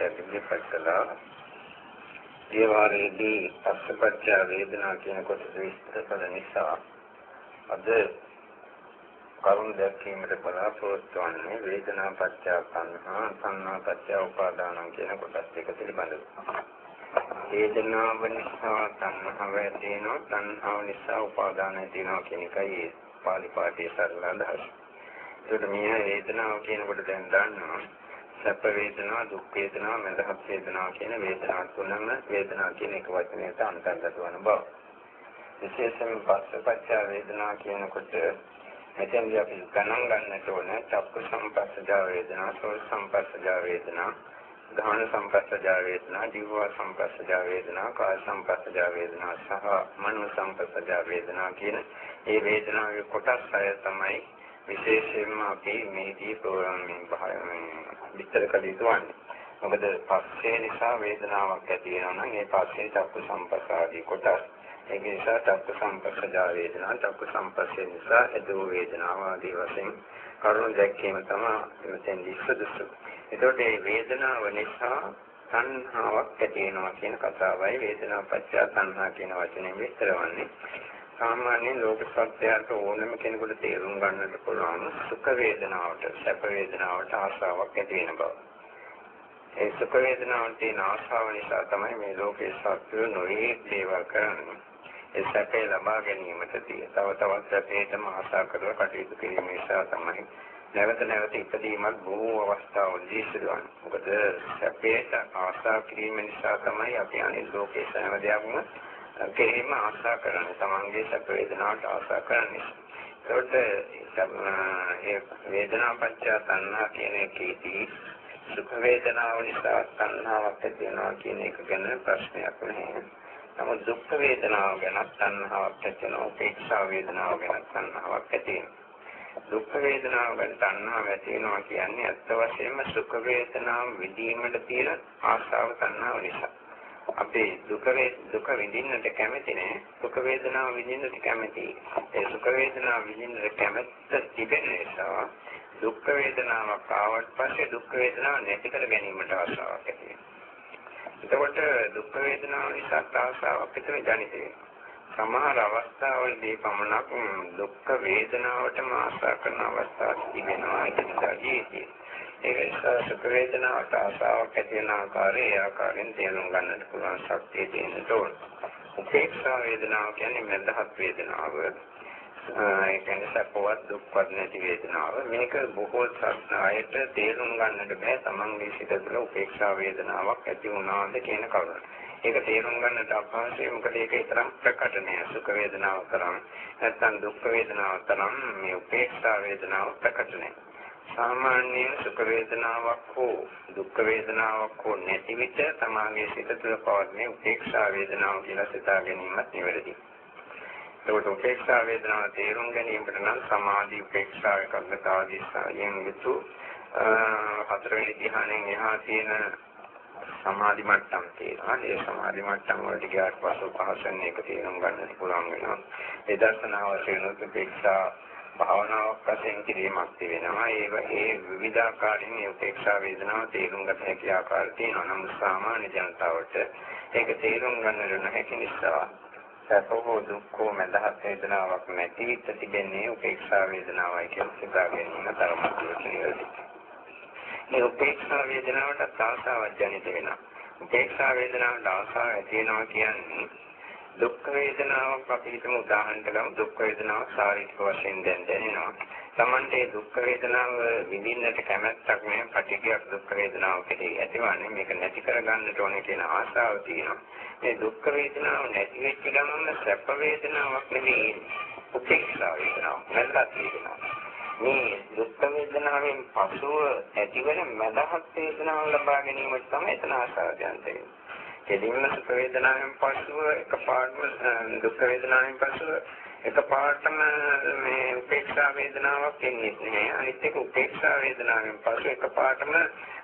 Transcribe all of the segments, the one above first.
ඉදිරිපත් කළා. ඒ වාරයේදී පස්සපච්ච වේදනා කියන කොටස විස්තර කළ නිසා අද කරුණ දැක්වීමට බලාපොරොත්තු වන්නේ වේදනා පත්‍ය සංහා සංහා පත්‍ය උපාදාන කියන කොටස් දෙක පිළිබඳව. වේදනාව නිසා සංහාව ඇතිවෙනවා සංහාව නිසා උපාදාන ඇතිවෙනවා කියන එකයි පාලි පාඨයේ සරල අදහස. ඒකට මේ වේදනාව කියනකොට දැන් දන්නවා සැප වේදනා දුක් වේදනා මඳහත් වේදනා කියන වේදනා තුනම වේදනා කියන එක වචනයට අන්තර්ගත වන බව. විශේෂයෙන් පස්සපච්ච වේදනා කියනකොට මෙතෙන්දී අපි ගණන් ගන්නට ඕන චක්කු සම්පස්සජා වේදනා සෝත සම්පස්සජා වේදනා ධාන සම්පස්සජා වේදනා ජීව සම්පස්සජා වේදනා කාය සම්පස්සජා වේදනා සහ මනෝ සම්පස්සජා වේදනා කියන මේ වේදනාවේ කොටස් හය තමයි විශේෂයෙන්ම අපි මේදී ප්‍රෝග්‍රෑමින් භාවයෙන් විස්තර කළ යුතු වන්නේ. මොකද පස්සේ නිසා වේදනාවක් ඇති වෙනවා නම් ඒ පස්සේ චක්කු සම්පස්සාදී කොටස්. ඒක නිසා චක්කු සම්පස්සජා වේදනා, චක්කු සම්පස්සේ නිසා එදෝ වේදනාව ආදී වශයෙන් කරුණු දැක්වීම තමයි මෙතෙන්දී සුදුසු. එතකොට මේ වේදනාව නිසා සංහාවක් ඇති වෙනවා කියන කතාවයි වේදනා පත්‍ය සංහා කියන වචනේ විස්තර වන්නේ. සාමාන්‍ය ලෝක සත්‍යයට ඕනම කෙනෙකුට තේරුම් ගන්නට පුළුවන් සුඛ වේදනාවට සැප වේදනාවට ආශාවක් ඇති වෙන බව. ඒ සුඛ වේදනාවට තියෙන ආශාව නිසා තමයි මේ ලෝකේ සත්‍ය නොයේ දේවල් කරන්නේ. ඒ සැපේ ලබා ගැනීමට තියෙන තව තවත් සැපේටම ආශා කරලා කටයුතු කිරීම නිසා තමයි නැවත නැවත ඉදීමත් බොහෝ අවස්ථාවලදී සිදුවන්නේ. මොකද සැපේට ආශා කිරීම නිසා තමයි අපි අනිත් ලෝකේ සෑම දෙයක්ම කෙරෙහිම ආශා කරන්නේ තමන්ගේ සැප වේදනාවට ආශා කරන්නේ. ඒකට ඒ වේදනා පත්‍ය තණ්හා කියන එකේදී සුඛ වේදනාව නිසා තණ්හාවක් ඇති වෙනවා කියන එක ගැන ප්‍රශ්නයක් නැහැ. නමුත් දුක් වේදනාව ගැන තණ්හාවක් ඇති වෙනවා, උපේක්ෂා වේදනාව ගැන තණ්හාවක් ඇති වෙනවා. දුක් වේදනාව ගැන තණ්හාව ඇති වෙනවා කියන්නේ අත්ත වශයෙන්ම සුඛ වේදනාව විඳීමට තියෙන ආශාව තණ්හාව නිසා. අපි දුක දුක විඳින්නට කැමති නෑ. සුඛ වේදනාව විඳින්නට කැමති. ඒ සුඛ වේදනාව විඳින්නට කැමැත්ත තිබෙන නිසා දුක් වේදනාවක් ආවට පස්සේ දුක් වේදනාව නැති කර ගැනීමට ආශාවක් ඇති එතකොට දුක් වේදනාව නිසා ආශාවක් පිටේ ජනිත සමහර අවස්ථාවලදී පමණක් දුක් වේදනාවටම ආශා කරන අවස්ථා තිබෙනවා. ඒක නිසා ජීවිතේ ඒක නිසා සුඛ වේදනාවට ආසාවක් ඇති වෙන ආකාරය ඒ ආකාරයෙන් තේරුම් ගන්නට පුළුවන් ශක්තිය තියෙන ඕන. උපේක්ෂා වේදනාව කියන්නේ මඳහත් වේදනාව. ඒ කියන්නේ සපවත් දුක්වත් නැති වේදනාව. මේක බොහෝ සත්‍යයට තේරුම් ගන්නට බෑ තමන්ගේ සිත තුළ උපේක්ෂා වේදනාවක් ඇති වුණාද කියන කරුණ. ඒක තේරුම් ගන්නට අපහසුයි මොකද ඒක තරම් ප්‍රකට නෑ සුඛ වේදනාව තරම් නැත්නම් දුක් වේදනාව තරම් මේ උපේක්ෂා වේදනාව ප්‍රකට නෑ. සාමාන්‍යයෙන් සුඛ වේදනාවක් හෝ දුක් වේදනාවක් හෝ නැති විට තමාගේ සිත තුළ පවතින උපේක්ෂා වේදනාව කියලා සිතා ගැනීමත් නිවැරදියි. ඒකට උපේක්ෂා වේදනාව තේරුම් ගැනීමට නම් සමාධි උපේක්ෂා එකඟතාවදී සායයෙන් යුතු හතරවෙනි ධ්‍යානයෙන් එහා තියෙන සමාධි මට්ටම් තියෙනවා. ඒ සමාධි මට්ටම් වලට ගියාට පස්සේ පහසෙන් ඒක තේරුම් ගන්නට පුළුවන් වෙනවා. ඒ දර්ශනාව වශයෙන් උපේක්ෂා භාවනාවක් වශයෙන් කිරීමක් තිබෙනවා. ඒ ඒ විවිධාකාරයෙන් මේ උපේක්ෂා වේදනාව තේරුම් ගත හැකි ආකාර තියෙනවා. නමුත් සාමාන්‍ය ජනතාවට ඒක තේරුම් ගන්නට නොහැකි නිසා සැපෝ දුක්ඛෝ මඳහත් වේදනාවක් නැති විට තිබෙන්නේ උපේක්ෂා වේදනාවයි කියලා සිතා ගැනීම තරමක් දුරට මේ උපේක්ෂා වේදනාවට ආසාවක් ජනිත වෙනවා. උපේක්ෂා වේදනාවට ආසාව ඇති වෙනවා කියන්නේ දුක් වේදනාවක් අපි හිතමු උදාහරණයක් ගමු දුක් වේදනාව ශාරීරික වශයෙන් දැන් දැනෙනවා. Tamante දුක් වේදනාව විඳින්නට කැමැත්තක් නෑ පටිඝයක් දුක් වේදනාව කෙරෙහි ඇතිවන්නේ මේක නැති කරගන්නට ඕනේ කියන ආශාව තියෙනවා. මේ දුක් වේදනාව නැති වෙච්ච ගමන් සැප වේදනාවක් නෙවෙයි උපේක්ෂා වේදනාවක් නැත්නම් වේදනාවක්. මේ දුක් වේදනාවෙන් පසුව ඇතිවන මදහත් වේදනාව ලබා ගැනීමට තමයි එතන ආශාව දැනෙන්නේ. කෙලින්ම සුඛ වේදනාවෙන් පස්සුව එකපාරටම දුක් වේදනාවෙන් පස්සුව එකපාරටම මේ උපේක්ෂා වේදනාවක් එන්නේ නැහැ. අනිත් එක උපේක්ෂා වේදනාවෙන් පස්සුව එකපාරටම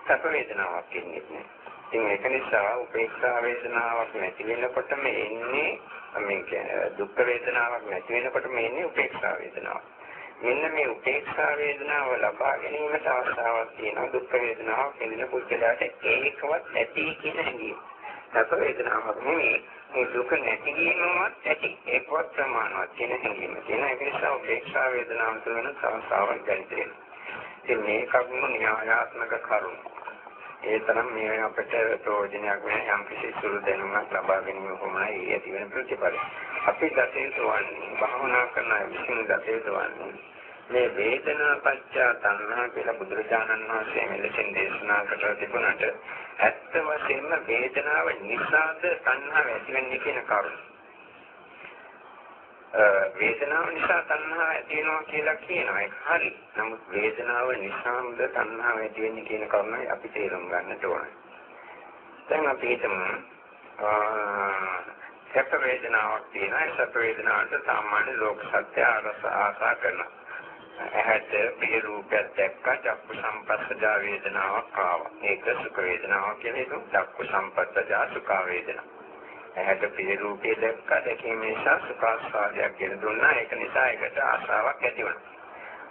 සැප වේදනාවක් එන්නේ නැහැ. ඉතින් ඒක නිසා උපේක්ෂා වේදනාවක් නැති වෙනකොටම එන්නේ මේ දුක් වේදනාවක් නැති වෙනකොටම එන්නේ උපේක්ෂා වේදනාවක්. මෙන්න මේ උපේක්ෂා වේදනාව ලබා ගැනීමට අවස්ථාවක් තියෙනවා දුක් වේදනාව කෙනෙකුට පුද්ගලයාට ඒකවත් නැති කියන හැඟීම. සැප වේදනාවක් නෙමෙයි මේ දුක නැති වීමවත් ඇති ඒකවත් ප්‍රමාණවත් කියන හැඟීම. තියෙන ඒක නිසා උපේක්ෂා වේදනාව තුළ සංසාරයක් ගැලපෙනවා. ඉතින් මේ කරුණු න්‍යායාත්මක කරුණු. ඒ තරම් මේ අපිට ප්‍රයෝජනයක් වෙන යම් කිසි සුළු දැනුමක් ලබා ගැනීම කොහොමයි ඇති වෙන ප්‍රතිඵල. අපි දතේතු වන්නේ භවනා කරන විසින් දතේතු වන්නේ මේ වේදනා පත්‍ය තණ්හා කියලා බුදුරජාණන් වහන්සේ මෙලෙසින් දේශනා කරලා තිබුණාට ඇත්ත වශයෙන්ම වේදනාව නිසාද තණ්හාව ඇති වෙන්නේ කියන කරුණ. වේදනාව නිසා තණ්හාව ඇති වෙනවා කියලා කියනවා ඒක හරි. නමුත් වේදනාව නිසාමද තණ්හාව ඇති වෙන්නේ කියන කරුණයි අපි තේරුම් ගන්නට ඕනේ. දැන් අපි හිතමු සැප වේදනාවක් තියෙනවා. ඒ සැප වේදනාවට සාමාන්‍ය ලෝක සත්‍ය ආසා කරනවා. ඇහැට පිය රූපයක් දැක්කා චක්කු සම්පස්සජා වේදනාවක් ආවා. ඒක සුඛ වේදනාවක් කියලා හිතමු. චක්කු සම්පස්සජා සුඛ වේදනාවක්. ඇහැට පිය රූපේ දැක්කා දැකීම නිසා සුඛාස්වාදයක් ගෙන දුන්නා ඒක නිසා ඒකට ආශාවක් ඇති වුණා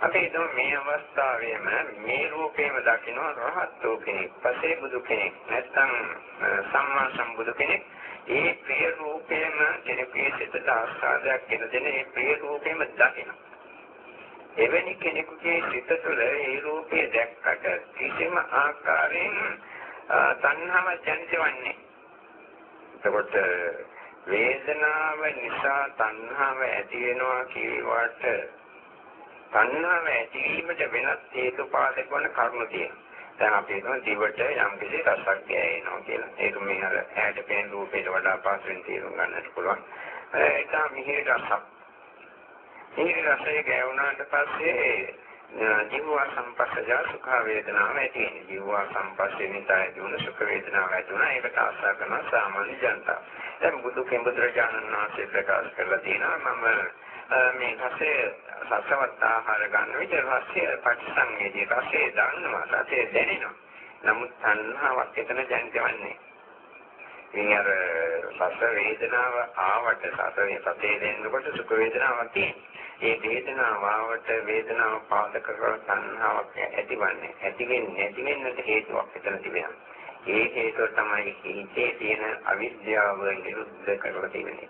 අපි හිතමු මේ අවස්ථාවේම මේ රූපේම දකින්න රහත් වූ කෙනෙක් පසේ බුදු කෙනෙක් නැත්නම් සම්මා සම්බුදු කෙනෙක් ඒ ප්‍රිය රූපේම කෙනෙකුගේ සිතට ආස්වාදයක් ගෙන දෙන ඒ ප්‍රිය රූපේම දකින්න එවැනි කෙනෙකුගේ සිත තුළ ඒ රූපය දැක්කට කිසිම ආකාරයෙන් තණ්හාවක් ජනිතවන්නේ එතකොට වේදනාව නිසා තණ්හාව ඇති වෙනවා කියවට තණ්හාව ඇතිවීමට වෙනත් හේතුපාදක වන කරුණු තියෙනවා. දැන් අපි හිතමු දිවට යම් කිසි රසක් ගෑවෙනවා කියලා. ඒක මේ අර ඇහැට පෙනෙන රූපයට වඩා පහසුවෙන් තේරුම් ගන්නට පුළුවන්. ඒක මිහිරි රසක්. මිහිරි රසය ගෑවුනාට පස්සේ ජීවා සම්පස්සජා සුඛ වේදනාව ඇති වෙන්නේ. ජීවා සම්පස්සේ නිසා ඇති වුණ සුඛ වේදනාව ඇති වුණා. ඒකට ආශා කරන සාමාන්‍ය ජනතාව. දැන් බුදු කෙඹුදුරජාණන් වහන්සේ ප්‍රකාශ කරලා තියෙනවා මම මේ රසයේ සසවත් ආහාර ගන්න විට රසයේ පටිසංවේදී රසයේ දන්නවා රසයේ දැනෙනවා. නමුත් තණ්හාවක් එතන ජනිතවන්නේ. ඉතින් අර රස වේදනාව ආවට රසයේ රසයේ දැනෙනකොට සුඛ වේදනාවක් තියෙනවා. ඒ වේදනාව ආවට වේදනාව පාදක කරන සංහාවක් ඇතිවන්නේ. ඇති වෙන්නේ නැති වෙන්නට හේතුවක් එතන තිබෙනවා. ඒ හේතුව තමයි හිතේ තියෙන අවිද්‍යාව නිරුද්ධ කරලා තියෙන්නේ.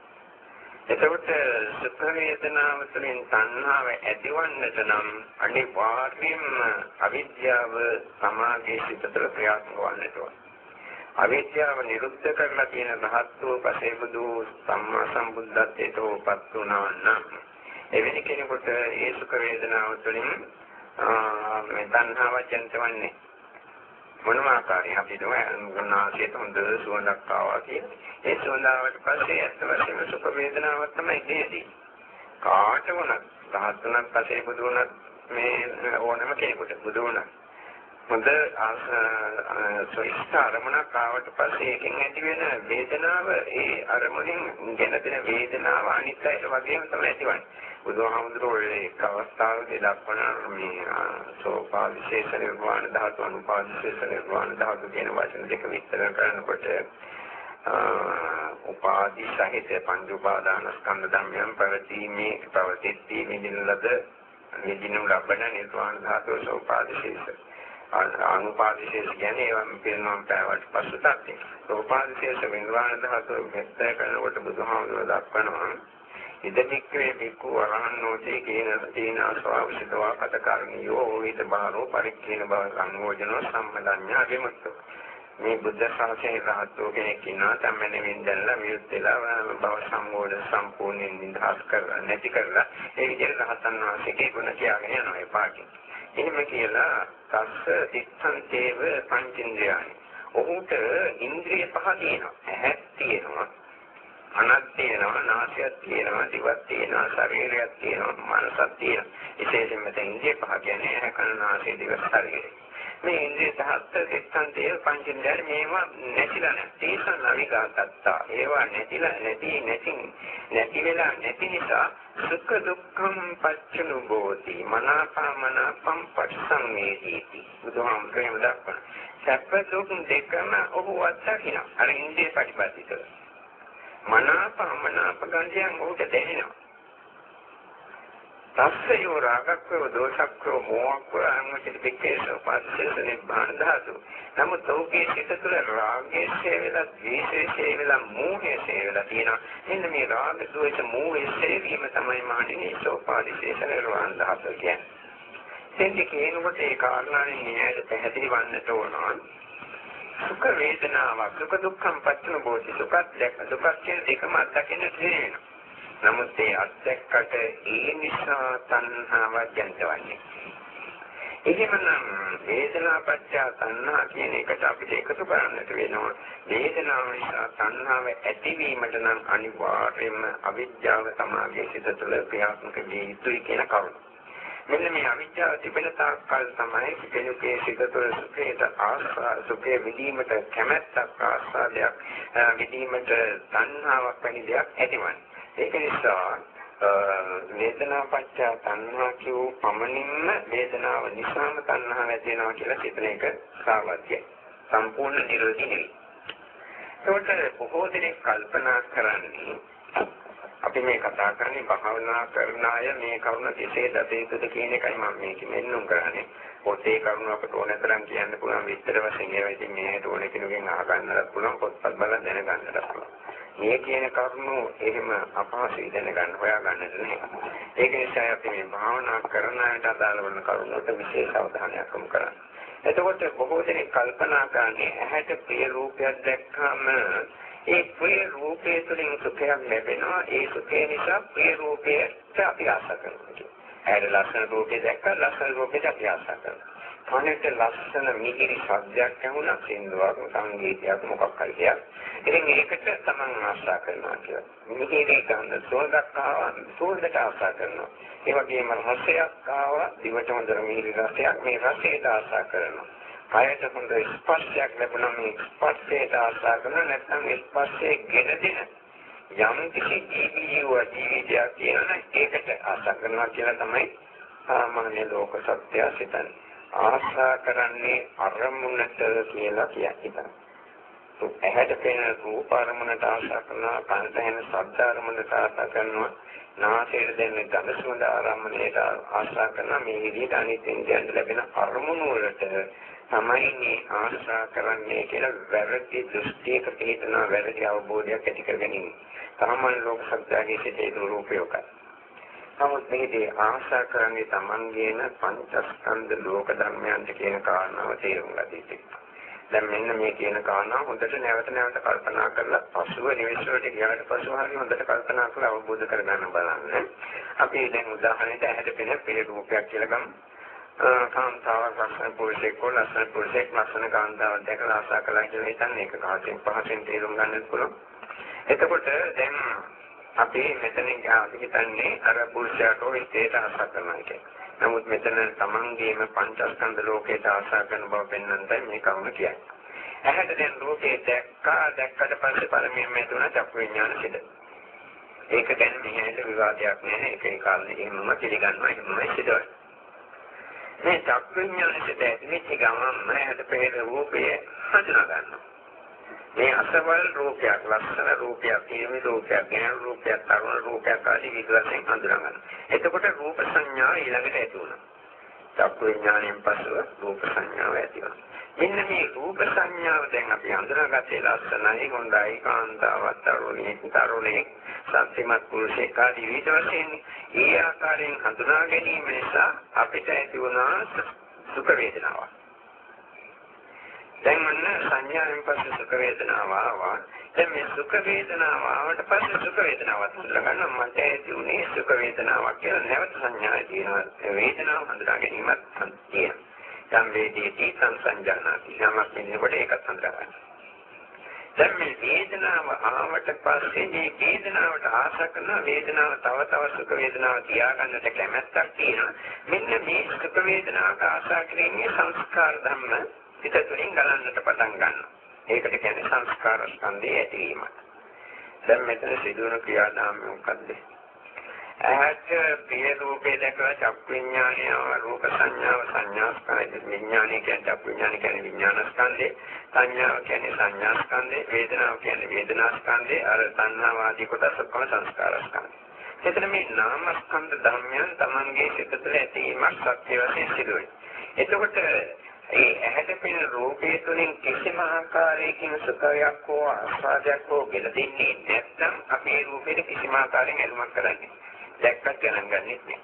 එතකොට සුඛ වේදනාව තුළින් සංහාව ඇතිවන්නට නම් අනිවාර්යයෙන්ම අවිද්‍යාව සමාගයේ සිට තුළ ක්‍රියාත්මක වන්නට ඕන. අවිද්‍යාව නිරුද්ධ කරලා තියෙන රහත් වූ පසේබුදු සම්මා සම්බුද්ධත්වයට උපත් වුණා නම් එවැනි කෙනෙකුට ඒ සුඛ වේදනාව තුළින් මේ තණ්හාව ජනිතවන්නේ. මොනම ආකාරයෙන් අපි දුන්නාසියට හොඳ සුවඳක් ආවා කියන්නේ ඒ සුවඳාවට පස්සේ ඇත්ත වශයෙන්ම සුඛ වේදනාවක් තමයි දෙන්නේ කාට වුණත් රහතුණක් පස්සේ බුදු වුණත් මේ ඕනම කෙනෙකුට බුදු වුණත් හොඳ සොයිස්ත අරමුණක් ආවට පස්සේ එකෙන් ඇති වෙන වේදනාව ඒ අරමුණෙන් ගෙන දෙන වේදනාව අනිත් අයට වගේම තමයි ඇතිවන්නේ. බුදුහාමුදුරුවෝ ඒ අවස්ථාවේදී දක්වන මේ සෝපා විශේෂ නිර්වාණ ධාතු අනුපා විශේෂ නිර්වාණ ධාතු කියන වචන දෙක විස්තර කරනකොට උපාදි සහිත පංච උපාදාන ස්කන්ධ ධර්මයන් පැවතීමේ පැවතිත්ී විදින ලද නිදිනු ලබන නිර්වාණ ධාතු සෝපාදිශේෂ අනුපාදිශේෂ කියන්නේ ඒවා පිරිනොම් පෑවට පසු තත්ත්වය. රූපාදිශේෂ වින්වාන ධාතුව මෙත්තය කරනකොට බුදුහාමුදුරුවෝ දක්වනවා ඉදදික්කේ බිකු වරහන්නෝතේ කේන තීන ස්වාවිසිතවා කතකරණියෝ ඊට බාරෝ පරික්ඛේන බව සංයෝජනෝ සම්මදඤ්ඤා විමුක්තෝ මේ බුද්ධ ශාසනයේ රහතෝ කෙනෙක් ඉන්නවා තමයි වින්දල්ලා වියුත් වෙලා බව සම්මෝධ සම්පූර්ණයෙන් නිදහස් කරලා නැති කරලා ඒ විදිහට රහතන් වහන්සේගේ ගුණ කියාගෙන යනවා ඒ පාටින් එහෙම කියලා තස්ස තිත්තං තේව පංචේන්ද්‍රයයි. ඔහුට ඉන්ද්‍රිය පහ තියෙනවා. ඇහක් තියෙනවා. අනක් තියෙනවා, නාසයක් තියෙනවා, දිවක් තියෙනවා, ශරීරයක් තියෙනවා, මනසක් තියෙනවා. විශේෂයෙන්ම දැන් ඉන්ද්‍රිය පහ කියන්නේ ඇහ කන නාසය දිව ශරීරය. මේ ඉන්ද්‍රිය සහත් සිත්තන්තේ පංචෙන්දර මේවා නැතිලා නැති සනවිගතත්තා ඒවා නැතිලා නැති නැති නැති වෙලා නැති නිසා සුඛ දුක්ඛම් පච්චනු බෝති මනාපමනාපම් පස්සම්මේදීති බුදුහාමුදුරේ දක්වන සැප දුක් දෙකම ඔහු අත්දකින්න අර ඉන්ද්‍රිය ප්‍රතිපදිත මනාපමනාප ගන්ධයන් ඔහුට දැනෙනවා තස්සයෝ රාගක්කෝ දෝෂක්කෝ මෝහක්කෝ අනුචිත පිටේසෝ පස්සේස නිබ්බාන ධාතු. නමුත් ඔහුගේ සිත තුළ රාගයේ හේවලා, ද්වේෂයේ හේවලා, මෝහයේ හේවලා තියෙනවා. මෙන්න මේ රාග, ද්වේෂ, මෝහයේ හේවීම තමයි මානිනේ සෝපාදිශේෂ නිර්වාණ ධාතු කියන්නේ. එතෙන්දී කියනකොට ඒ කාරණානේ න්යායට පැහැදිලි වන්නට ඕන. සුඛ වේදනාවක් සුඛ දුක්ඛම් පච්චන බෝධි සුඛ දැක දුක්ඛ කියන දෙකම අත්දකින්න තියෙනවා. නමුත් ඒ අත්දැක්කට ඒ නිසා තණ්හාව ජනිතවන්නේ. එහෙමනම් වේදනා පත්‍ය තණ්හා කියන එකට අපිට එකතු කරන්නට වෙනවා. වේදනාව නිසා තණ්හාව ඇතිවීමට නම් අනිවාර්යයෙන්ම අවිද්‍යාව තමයි සිත තුළ ක්‍රියාත්මක විය යුතුයි කියන කරුණ. මෙන්න මේ අවිද්‍යාව තිබෙන තාක් කල් තමයි කෙනෙකුගේ සිත තුළ සුඛයට ආස්වාද සුඛය විඳීමට කැමැත්තක් ආස්වාදයක් විඳීමට තණ්හාවක් වැනි දෙයක් ඇතිවන්නේ. ඒක නිසා වේදනා පත්‍ය තණ්හා කියූ පමණින්ම වේදනාව නිසාම තණ්හාව ඇති වෙනවා කියලා හිතන එක සාවත්‍යයි. සම්පූර්ණ නිරෝධි නෙවෙයි. ඒකට බොහෝ දෙනෙක් කල්පනා කරන්නේ අපි මේ කතා කරන්නේ භාවනා කරන අය මේ කරුණ කෙසේ දත යුතුද කියන එකයි මම මේ කියෙන්නුම් කරන්නේ. පොතේ කරුණ අපට ඕන තරම් කියන්න පුළුවන් විස්තර වශයෙන් ඒවා ඉතින් මේකට ඕන කෙනෙකුගෙන් අහගන්නත් පුළුවන් පොත්පත් බලලා දැනගන්නත් පුළුවන්. මේ කියන කරුණු එහෙම අපහසුයි දැනගන්න හොයාගන්නට නෑ. ඒක නිසා අපි මේ භාවනා කරන අයට අදාළ වන කරුණුට විශේෂ අවධානයක් යොමු කරන්න. එතකොට බොහෝ දෙනෙක් කල්පනා කරන්නේ ඇහැට ප්‍රිය රූපයක් දැක්කම ඒ ප්‍රිය රූපය තුළින් සුඛයක් ලැබෙනවා. ඒ සුඛය නිසා ප්‍රිය රූපයට අපි ආශ කරනවා. ඇහැට ලස්සන රූපයක් දැක්කම ලස්සන රූපයට අපි ආශ කරනවා. කනට ලස්සන මිහිරි ශබ්දයක් ඇහුණා සින්දුවක් සංගීතයක් මොකක් හරි දෙයක්. ඉතින් ඒකට තමන් ආශා කරනවා කියලා. මිහිරි ගඳ සුවඳක් ආවා සුවඳට ආශා කරනවා. ඒ වගේම රසයක් ආවා දිවට හොඳ මිහිරි රසයක් මේ රසයට ආශා කරනවා. කයට හොඳ ස්පර්ශයක් ලැබුණා මේ ස්පර්ශයට ආශා කරනවා නැත්නම් ස්පර්ශයේ ගෙනදින යම් කිසි ජීවිව ජීවිතයක් තියෙනවා ඒකට ආශා කරනවා කියලා තමයි සාමාන්‍ය ලෝක සත්‍යය සිතන්නේ. ආශා කරන්නේ අරමුණට කියලා කියන්නේ. ඇහැට පෙනෙන රූප අරමුණට ආශා කරනවා, කනට ඇහෙන ශබ්ද අරමුණට ආශා කරනවා, නාසයට දැනෙන ගඳ සුවඳ ආරම්භණයට ආශා කරනවා. මේ විදිහට අනිත් ඉන්ද්‍රියන් ලැබෙන අරමුණු වලට තමයි මේ ආශා කරන්නේ කියලා වැරදි දෘෂ්ටියක පිළිතන වැරදි අවබෝධයක් ඇති කරගැනීම. සාමාන්‍ය ලෝක සත්‍යයේ සිටේ රූපයකයි. නමුත් මේකේ ආශා කරන්නේ Tamanගේන පංචස්කන්ධ ලෝක ධර්මයන්ට කියන කාරණාව තේරුම් ගත යුතුයි. දැන් මෙන්න මේ කියන කාරණාව හොඳට නැවත නැවත කල්පනා කරලා පසුව නිවෙස් වලට ගියාට පසුව හරි හොඳට කල්පනා කරලා අවබෝධ කරගන්න බලන්න. අපි දැන් උදාහරණයක් ඇහැට පෙනෙන පිළ රූපයක් කියලා ගමු. කාන්තාවක් ලස්සන පුරුෂයෙක් හෝ ලස්සන පුරුෂයෙක් ලස්සන කාන්තාවක් දැකලා ආශා කළා කියලා හිතන්නේ ඒක කහකින් පහකින් තේරුම් ගන්නත් පුළුවන්. එතකොට දැන් අපි මෙතනින් අපි හිතන්නේ අර පුරුෂයාට විශේෂ ආශා කරනවා කියන්නේ. නමුත් මෙතන තමන්ගේම පංචස්කන්ධ ලෝකයට ආශා කරන බව පෙන්වන්නයි මේ කරුණ කියන්නේ. ඇහැට දැන් ලෝකේ දැක්කා දැක්කට පස්සේ පළමුවෙන් මේ තුන චක්කු විඥාන සිට. ඒක ගැන මෙහෙට විවාදයක් නැහැ. ඒකේ කාලේ එහෙමම පිළිගන්නවා එහෙමම සිදුවයි. මේ චක්කු විඥාන සිට ඇතිවෙච්ච ගමන් ඇහැට පෙනෙන රූපය හඳුනා ගන්නවා. මේ අසවල් රූපයක්, ලක්ෂණ රූපයක්, පිරිමි රූපයක්, ඥාන රූපයක්, තරුණ රූපයක් ආදී විදිහට හඳුනා ගන්න. එතකොට රූප සංඥා ඊළඟට ඇති වෙනවා. චක්කු විඥාණයෙන් පසුව රූප සංඥාව ඇති වෙනවා. මෙන්න මේ රූප සංඥාව දැන් අපි හඳුනාගත්තේ ලස්සනයි, හොඳයි, කාන්තාවක්, තරුණියෙක්, තරුණෙක්, සත්‍යමත් පුරුෂයෙක් ආදී විදිහට වශයෙන් ඒ ආකාරයෙන් හඳුනා ගැනීම නිසා අපිට ඇති වුණා සුඛ වේදනාවක්. දැන් මොන සංඥාවෙන් පස්සේ සුඛ වේදනාව ආවා. දැන් මේ සුඛ වේදනාව ආවට පස්සේ සුඛ වේදනාවත් හඳුනා ගන්න මට ඇති උනේ සුඛ වේදනාවක් කියලා නැවත සංඥාවේ තියෙනවා. වේදනාව හඳුනා ගැනීමත් තියෙනවා. දැන් වේදේති සංසංජානාති. යමක් මෙන්නකොට ඒකත් හඳුනා ගන්න. දැන් මේ වේදනාව ආවට පස්සේ මේ වේදනාවට ආශා කරන වේදනාව තව තව සුඛ වේදනාව තියාගන්නට කැමැත්තක් තියෙනවා. මෙන්න මේ සුඛ වේදනාවට ආශා කිරීමේ සංස්කාර ධර්ම සිත තුළින් ගලන්නට පටන් ගන්නවා. ඒකට කියන්නේ සංස්කාර ස්කන්ධයේ ඇතිවීම. දැන් මෙතන සිදුවන ක්‍රියාදාමය මොකද්ද? ඇහැට ප්‍රිය රූපේ දැකලා චක්කු විඥානය රූප සංඥාව සංඥා ස්කන්ධ විඥානය කියන්නේ චක්කු විඥානය කියන්නේ විඥාන ස්කන්ධේ සංඥාව කියන්නේ සංඥා ස්කන්ධේ වේදනාව කියන්නේ වේදනා ස්කන්ධේ අර සංහාවාදී කොටස් ඔක්කොම සංස්කාර ස්කන්ධේ එතන මේ නාමස්කන්ධ ධර්මයන් Tamange සිත තුළ ඇතිවීමක් සත්‍ය වශයෙන් සිදුවේ. එතකොට ඒ ඇහැට පෙනෙන රූපයේ තුලින් කිසිම ආකාරයකින් සුඛයක් හෝ ආස්වාදයක් හෝ ගෙලෙන්නේ නැත්නම් අපේ රූපෙට කිසිම ආකාරයෙන් ඇලුමක් කරන්නේ. දැක්කත් ගණන් ගන්නෙත් නෑ.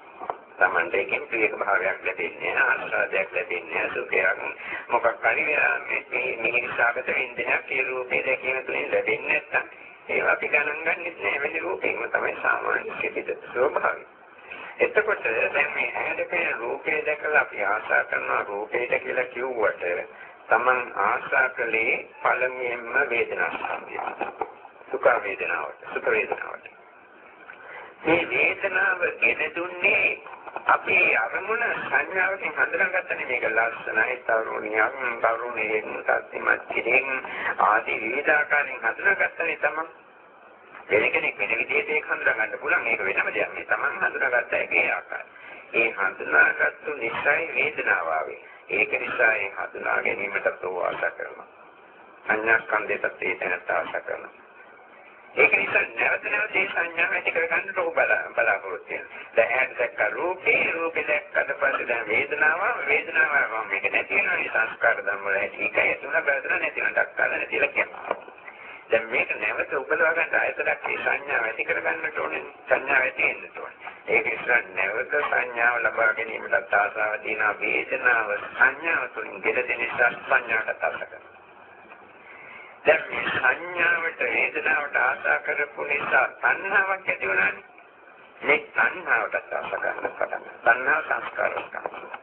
Tamante එකෙන් ප්‍රියක භාවයක් ලැබෙන්නේ ආස්වාදයක් ලැබෙන්නේ සුඛයක් මොකක් හරි මේ මිහිරිසාගත වින්දනයක් ඒ රූපේ දැකීම තුළින් ලැබෙන්නේ නැත්නම් ඒවා අපි ගණන් ගන්නෙත් නෑ වෙන රූපේම තමයි සාමාන්‍ය සිටිත ස්වභාවය. එතකොට දැන් මේ ඇහැට පෙනෙන රූපේ දැකලා අපි ආශා කරන රූපේට කියලා කිව්වට Taman ආශා කළේ පළමුවෙන්ම වේදනා ස්කන්ධය. සුඛ වේදනාවට, සුඛ වේදනාවට. මේ වේදනාව ගෙන දුන්නේ අපේ අරමුණ සංඥාවකින් හඳුනාගත්තනේ මේක ලස්සනයි තරුණියක් තරුණියෙක් සත්‍යමත් කෙනෙක් ආදී විවිධ ආකාරයෙන් හඳුනාගත්තනේ තමයි වෙන කෙනෙක් වෙන විදිහට ඒක හඳුනා ගන්න පුළුවන් ඒක වෙනම දෙයක්. මේ Taman හඳුනාගත්ත එකේ ආකාරය. ඒ හඳුනාගත්තු නිසයි වේදනාව ආවේ. ඒක නිසා ඒ හඳුනා ගැනීමට ප්‍රවාස කරනවා. සංඥාස්කන්ධයට ඒ තැනට ආශා කරනවා. ඒක නිසා නැවත නැවත ඒ සංඥාව ඇති කරගන්නට ඔහු බලාපොරොත්තු වෙනවා. දැන් දැක්ක රූපේ රූපේ දැක්කට පස්සේ දැන් වේදනාව වේදනාව මේක නැති වෙනවා සංස්කාර ධර්ම වල ඇති එකයි තුන බැලුවා නැති වෙනක් කාල නැතිලා කියනවා. දැන් මේක නැවත උපදවා ගන්න ආයතනක් මේ සංඥාව ඇති කර ගන්නට ඕනේ. සංඥාව ඇති වෙන්න ඕනේ. ඒක නිසා නැවත සංඥාව ලබා ගැනීමට ආසාව දින වේදනාව සංඥාව තුළින් ගෙදෙන නිසා සංඥාවට ආස කරනවා. දැන් මේ සංඥාවට වේදනාවට ආසා කරපු නිසා සංහාවක් ඇති වුණානේ. මේ සංහාවට ආස කරන පටන් ගන්නවා. සංහා සංස්කාරයක් කරනවා.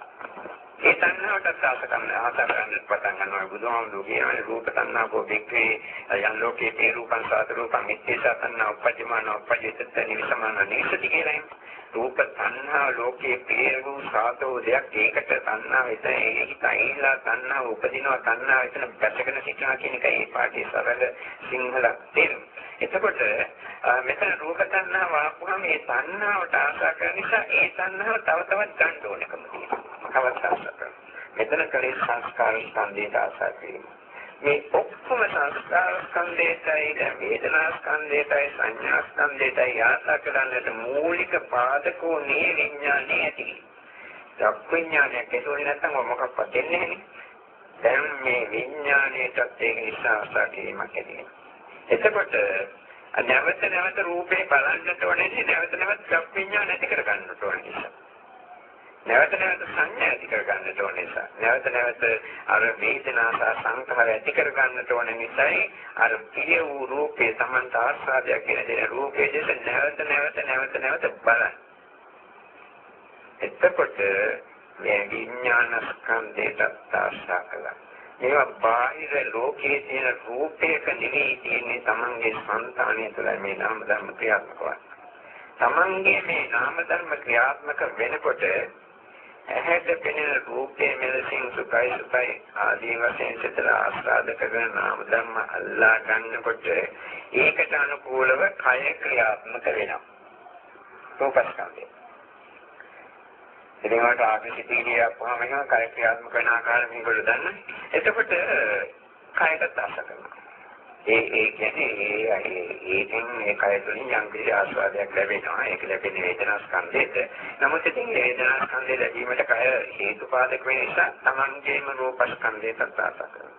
ඒ තණ්හාවට සාස කරන ආස කරන්න පටන් ගන්නවා බුදුහාමුදුරු කියනවා රූප තණ්හා කෝ වික්‍රේ යන් ලෝකේ තේ රූපං සාත රූපං මිත්‍යේ තණ්හා උපජ්ජමාන උපජ්ජිත නිසමාන නිසති කියලා රූප තණ්හා ලෝකේ ප්‍රිය වූ සාතෝ දෙයක් ඒකට තණ්හා වෙත ඒකයිලා තණ්හා උපදිනවා තණ්හා වෙන පැසගෙන සිටිනවා කියන එක ඒ පාඩේ සරල සිංහල තේරුම. එතකොට මෙතන රූප තණ්හා වාපුවම මේ තණ්හාවට ආශා කරන නිසා ඒ තණ්හාව තව තවත් ගන්න ඕනකම තියෙනවා. අවස්ථාවක්. මෙතන කලේ සංස්කාර ස්කන්ධයට ආසා කිරීම. මේ ඔක්කොම සංස්කාර ස්කන්ධයටයි වේදනා ස්කන්ධයටයි සංඥා ස්කන්ධයටයි ආසා කරන්නට මූලික පාදකෝ නේ විඥානේ ඇති. චක් විඥානයක් ඒකෝනේ නැත්නම් මොකක්වත් දෙන්නේ නැහැ. දැන් මේ විඥානයටත් ඒක නිසා ආසා කිරීමක් ඇති එතකොට නැවත නැවත රූපේ බලන්නට ඕනේ නැවත නැවත චක් විඥාන ඇති කර ගන්නට ඕනේ. නැවත නැවත සංඥා ඇති කර ගන්නට ඕන නිසා නැවත නැවත අර වේදනා සහ සංඛාර ඇති කර ගන්නට ඕන නිසායි අර පිය වූ රූපේ Tamanta ආස්වාදයක් කියන දේ රූපේ දෙස නැවත නැවත නැවත නැවත බලන්න. එතකොට මේ විඥාන ස්කන්ධයට ආශා කළා. මේවා බාහිර ලෝකයේ තියෙන රූපයක නෙවෙයි තියෙන්නේ Tamange సంతානය තුළ මේ නාම ධර්ම ක්‍රියාත්මක වන්නේ. Tamange මේ නාම ධර්ම ක්‍රියාත්මක වෙනකොට ඇහැට පෙනෙන රූපයේ මෙලෙසින් සුඛයි සුඛයි ආදී වශයෙන් සිතට ආස්වාද කරන නාම ධර්ම අල්ලා ගන්නකොට ඒකට අනුකූලව කය ක්‍රියාත්මක වෙනවා. රූපස්කන්ධය. ඉතින් වට ආපිසිතීලිය අපහම එක කය ක්‍රියාත්මක වෙන ආකාරය මේගොල්ලෝ දන්නේ. එතකොට කයකට ආස කරනවා. ඒ ඒ කියන්නේ ඒ ඒකෙන් ඒ කය තුළින් යම් කිසි ආස්වාදයක් ලැබෙනවා. ඒක ලැබෙන වේදනා ස්කන්ධයට. නමුත් ඉතින් වේදනා ස්කන්ධය ලැබීමට කය හේතුපාදක වෙන නිසා Tamangeම රූප ස්කන්ධයට ආස කරනවා.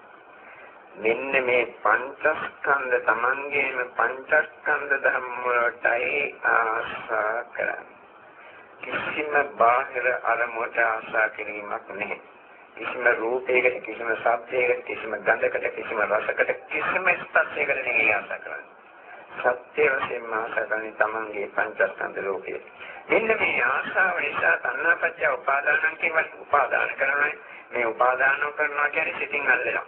මෙන්න මේ පංචස්කන්ධ Tamangeම පංචස්කන්ධ ධර්ම වලටයි ආසා කරන්නේ. කිසිම බාහිර අරමුණට ආසා කිරීමක් නැහැ. කිසිම රූපයකට කිසිම ශබ්දයකට කිසිම ගන්ධයකට කිසිම රසයකට කිසිම ස්පර්ශයකට නෙවෙයි ආශා කරන්නේ. සත්‍ය වශයෙන්ම ආශා කරන්නේ තමන්ගේ පංචස්කන්ධ ලෝකයේ. මෙන්න මේ ආශාව නිසා තණ්හාපච්චය උපාදානං කියන උපාදාන කරනවා. මේ උපාදාන කරනවා කියන්නේ සිතින් අල්ලනවා.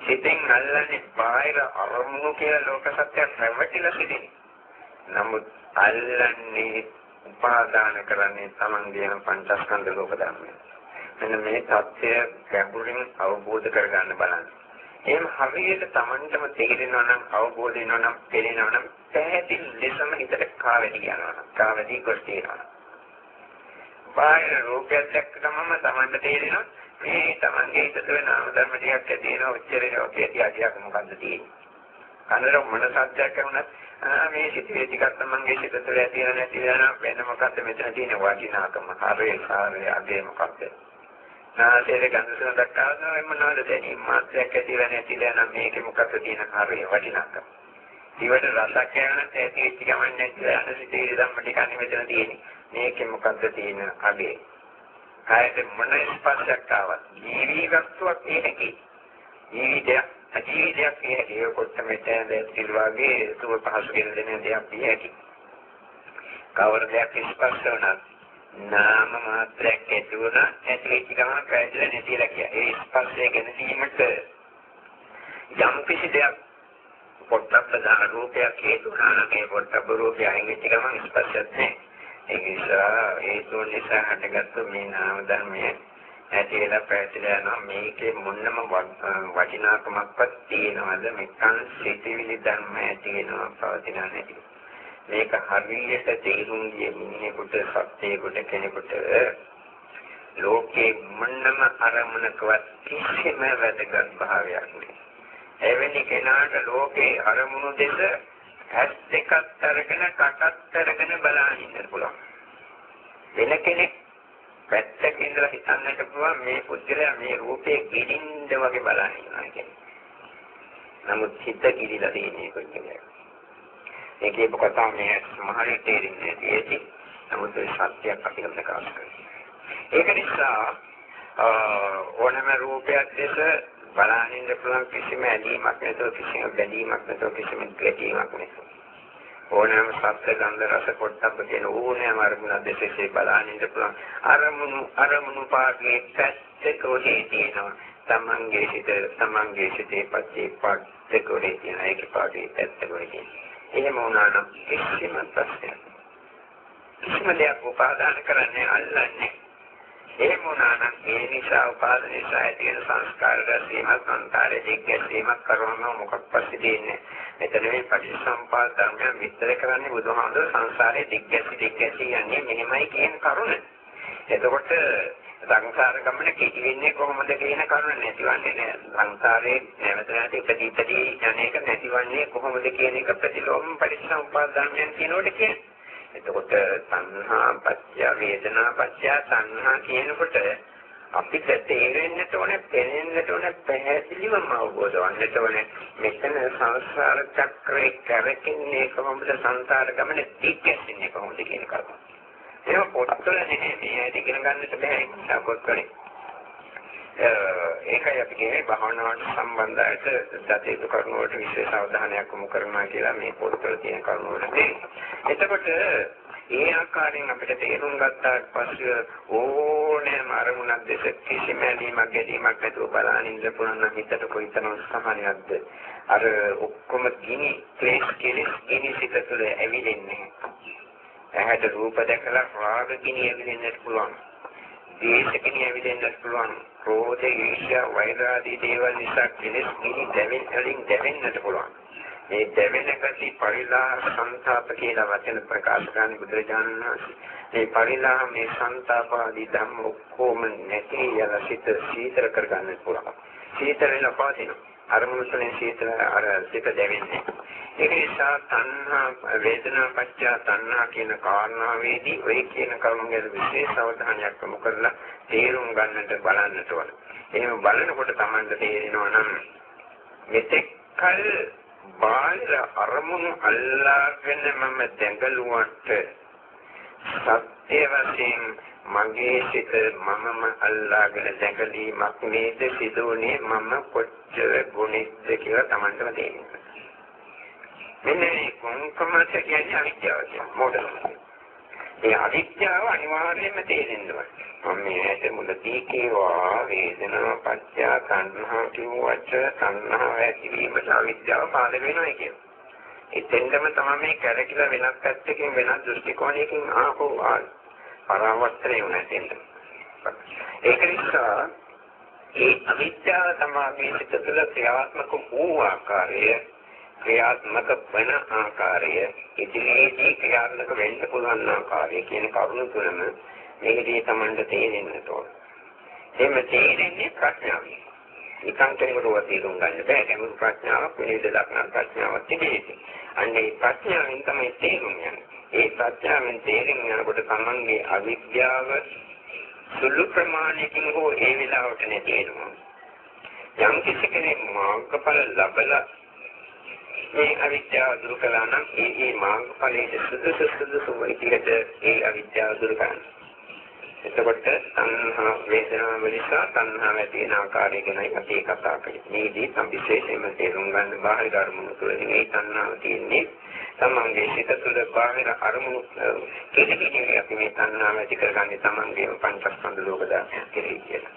සිතින් අල්ලන්නේ බාහිර අරමුණු කියලා ලෝක සත්‍යයක් රැවටිලා සිටින්නේ. නමුත් අල්ලන්නේ උපාදාන කරන්නේ තමන්ගේම පංචස්කන්ධ ලෝක ධර්මයි. මෙන්න මේ தත්ය ගැඹුරින් අවබෝධ කරගන්න බලන්න. එහෙම හරියට Tamanටම තේරෙනවා නම් අවබෝධ වෙනවා නම් තේරෙනවා නම් පැහැදිලි ලෙසම හිතට කාවැටි යනවා. කාවැටි ගොස් තියෙනවා. බාහිර රූපයක් දැක්ක තමම Tamanට තේරෙනවා මේ Tamanගේ හිතේ නාම ධර්ම ටිකක් ඇදෙනවා උච්චරේ ඔකේ තියාගියක් මොකද්ද තියෙන්නේ. කනර මොන සත්‍යයක් කරුණත් මේ සිතුවේ ටිකක් තමන්ගේ සිත තුළ ඇති වෙන නැති වෙන වෙන මොකක්ද මෙතන තියෙන වටිනාකම හරේ සාරේ අගේ මොකක්ද නාසයේ ගඳ සුවඳක් ආවම මොනවද දැනීම මාත්‍රයක් ඇති වෙන නැති වෙන මේකේ මොකක්ද තියෙන හරේ වටිනාකම. ඊවට රසක් යනත් ඇති වෙච්ච ගමන් නැති වෙන සිතේ ධම්ම ටික අනිත් මෙතන තියෙන්නේ. මේකේ මොකක්ද තියෙන අගේ කායයේ මොන ස්පර්ශයක් ආවත් ජීවි වස්තුවක් ඒකේ ජීවිතයක් ජීවිතයක් කියන්නේ කොච්චර මෙතන සිල්වාගේ සුව පහසු කියන දෙන දෙයක් පියකි. කවර දෙයක් ස්පර්ශ වුණත් නාම මාත්‍රයක් ඇති වුණා ඇති වෙච්ච ගමන් පැහැදිලි නැතිලා කිය. ඒ ස්පර්ශය ගැන දීමට යම් කිසි දෙයක් පොට්ටබ්බ දාන රූපයක් හේතු වුණා නම් ඒ පොට්ටබ්බ රූපය අයින් වෙච්ච ගමන් ස්පර්ශයක් නැහැ. ඒ නිසා ඒ තුන් නිසා හටගත්තු මේ නාම ධර්මයේ ඇති වෙලා පැතිරලා යනවා මේකේ මොන්නම වටිනාකමක්වත් තියෙනවද මෙකන් සිටිවිලි ධර්ම ඇති වෙනවා පවතින නැති මේක හරියට තේරුම් ගිය මිනිහෙකුට සත්‍යයකට කෙනෙකුට ලෝකේ මොන්නම අරමුණකවත් කිසිම වැදගත් භාවයක් නැහැ එවැනි කෙනාට ලෝකේ අරමුණු දෙක ඇස් දෙකක් අරගෙන කටත් අරගෙන බලන්න ඉන්න පුළුවන් වෙන කෙනෙක් පැත්තක ඉඳලා හිතන්නට පුළුවන් මේ පුද්ගලයා මේ රූපේ ගිලින්ද වගේ බලන ඉන්නවා කියන්නේ. නමුත් හිත ගිලිලා තියෙන්නේ කොච්චරද? ඒකේ පොකතාව මේ සමහරේ තේරෙන්නේ නැති නමුත් ඒ සත්‍යයක් අපි ගන්න කරන්නේ. ඒක නිසා ඕනෑම රූපයක් දැස බලනින්න පුළුවන් කිසිම ඇලීමක් නැතුව කිසිම බැඳීමක් නැතුව කිසිම ගැටීමක් නැතුව ඕනෑම සත්‍ය ගන්ධ රස පොට්ටබ්බ කියන ඕනෑම අරමුණ දෙසේ බලනින්න පුළුවන්. අරමුණු අරමුණු පාඩේ පැත්තක ඔහේ තියෙනවා. තමන්ගේ සිත තමන්ගේ සිතේ පස්සේ පැත්තක ඔහේ තියෙන ඒක පාඩේ පැත්තක ඔහේ එහෙම වුණා නම් කිසිම ප්‍රශ්නයක් කිසිම දෙයක් උපාදාන කරන්නේ අල්ලන්නේ එහෙම වුණා නම් ඒ නිසා උපාද නිසා ඇති වෙන සංස්කාර රැසීමක් සංකාරයේ දිග්ගැසීමක් කරනවා මොකක් පස්සේ තියෙන්නේ මෙතන මේ පටිච්චසම්පාද ධර්මයන් විස්තර කරන්නේ බුදුහාමුදුර සංසාරයේ දිග්ගැසි දිග්ගැසි යන්නේ මෙහෙමයි කියන කරුණ. එතකොට සංසාර ගමන කෙටි වෙන්නේ කොහොමද කියන කරුණ නැතිවන්නේ නෑ සංසාරේ නැවත නැවත ඉපදී ඉපදී යන එක නැතිවන්නේ කොහොමද කියන එක ප්‍රතිලෝම පටිච්චසම්පාද ධර්මයන් කියනකොට කියන්නේ එතකොට සංහා පත්‍ය වේදනා පත්‍ය සංහා කියනකොට අපිට තේරෙන්නට ඕනේ, පෙනෙන්නට ඕනේ, පැහැදිලිවම අවබෝධ වන්නට ඕනේ. මෙතන සංසාර චක්‍රේ කරකින්නේ කොහොමද සංසාර ගමනේ දිග්ගැසෙන්නේ කොහොමද කියන කරුණ. ඒක පොත්වල නෙමෙයි මේ ඉගෙන ගන්නට බෑ පොත්වලින්. ඒකයි අපි කියන්නේ භාවනාවට සම්බන්ධයට දතේතු කරුණු වලට විශේෂ අවධානයක් යොමු කරනවා කියලා මේ පොත්වල තියෙන කරුණු වලට එතකොට ඒ ආකාරයෙන් අපිට තේරුම් ගත්තාට පස්සේ ඕනෑම අරමුණක් දෙස කිසිම ඇලීමක් ගැටීමක් නැතුව බලන ඉන්න පුළුවන් නම් හිතට කොයිතරම් සහනයක්ද? අර ඔක්කොම ගිනි ක්ලේශ කෙලෙස් ගිනි සිත තුළ ඇවිලෙන්නේ. ඇහැට රූප දැකලා රාග ගිනි ඇවිලෙන්නත් පුළුවන් දේශකිනිය ඇවිදෙන්නත් පුළුවන්. ක්‍රෝධ, ඊර්ෂ්‍යා, වෛර ආදී දේවල් නිසා කෙලෙස් ගිනි දැවෙන් වලින් දැවෙන්නට පුළුවන්. මේ දැවෙන ගති පරිලාහ සංතාප කියලා වචන ප්‍රකාශ කරන බුදුරජාණන් වහන්සේ. මේ පරිලාහ මේ සංතාප ආදී ධම්ම ඔක්කොම නැති යලා සිත සීතල කරගන්න පුළුවන්. සීතල වෙන පවතිනවා. අරමුණු තුළින් සීතල අර සිත දැවෙන්නේ. ඒක නිසා තණ්හා වේදනා පත්‍ය තණ්හා කියන කාරණාවේදී ඔය කියන කරුණු ගැන විශේෂ අවධානයක් යොමු කරලා තේරුම් ගන්නට බලන්නට ඕන. එහෙම බලනකොට Tamanට තේරෙනවා නම් මෙතෙක් කල බාහිර අරමුණු අල්ලාගෙන මම දැඟලුවට සත්‍ය වශයෙන් මගේ සිත මමම අල්ලාගෙන දැකලීමක් නේද සිදුවනේ මම කොච්චර ගුණිත්ද කියලා Tamanටම තේරෙනවා. මෙන්න මේ කොන්කමත කියන්නේ අවිද්‍යාව කියන්නේ මොඩලම. ඒ අවිද්‍යාව අනිවාර්යයෙන්ම තේරෙන්න ඕනේ. මම මේකට මුලදී කියවා වේදනා පත්‍ය තණ්හා කිව්වච තණ්හාව ඇතිවීමට අවිද්‍යාව පාදක වෙනවා කියනවා. එතෙන්දම තමයි මේ කැරකිලා වෙනත් පැත්තකින් වෙනත් දෘෂ්ටි කෝණයකින් ආපහු ආවේ. පරාවර්තනය නැතිනම් ඒක නිසා ඒ අවිද්‍යාව තමයි සිත තුළ ක්‍රියාත්මක වූ ආකාරය ක්‍රියාත්මක වන ආකාරය ඉදිරියේදී ක්‍රියාත්මක වෙන්න පුළුවන් ආකාරය කියන කරුණු තුනම මේකදී Tamanට තේරෙන්න ඕන. එහෙම තේරෙන්නේ ප්‍රඥාවෙන්. නිකන් කෙනෙකුට තේරුම් ගන්න බෑ. ගැඹුරු ප්‍රඥාවක් විනිවිද දක්න ප්‍රඥාවක් තිබෙන්නේ. අන්නේ ප්‍රඥාවෙන් තමයි තේරුම් යන්නේ. ඒ ප්‍රඥාවෙන් තේරුම් යනකොට තමන්ගේ අවිද්‍යාව සුළු ප්‍රමාණයකින් හෝ ඒ වෙලාවට නැති වෙනවා. යම් කිසි කෙනෙක් මාර්ගඵල ලබලා මේ අවිද්‍යාව දුරු කළා නම් ඒ ඒ මාර්ගඵලයේ සුදුසු සුදුසු විදිහට ඒ අවිද්‍යාව දුරු කරනවා. එතකොට සංහා වේදනාව නිසා සංහා ඇති වෙන ආකාරය ගැනයි අපි කතා කරන්නේ. මේදී සම්පූර්ණයෙන්ම තේරුම් ගන්න බාහිර අරමුණු තුළ නෙවෙයි සංහාව තියෙන්නේ. තමන්ගේ සිත තුළ බාහිර අරමුණු කෙරෙහිදී අපි මේ සංහාව ඇති කරගන්නේ තමන්ගේම පංචස්කන්ධ ලෝක ධර්මයන් කෙරෙහි කියලා.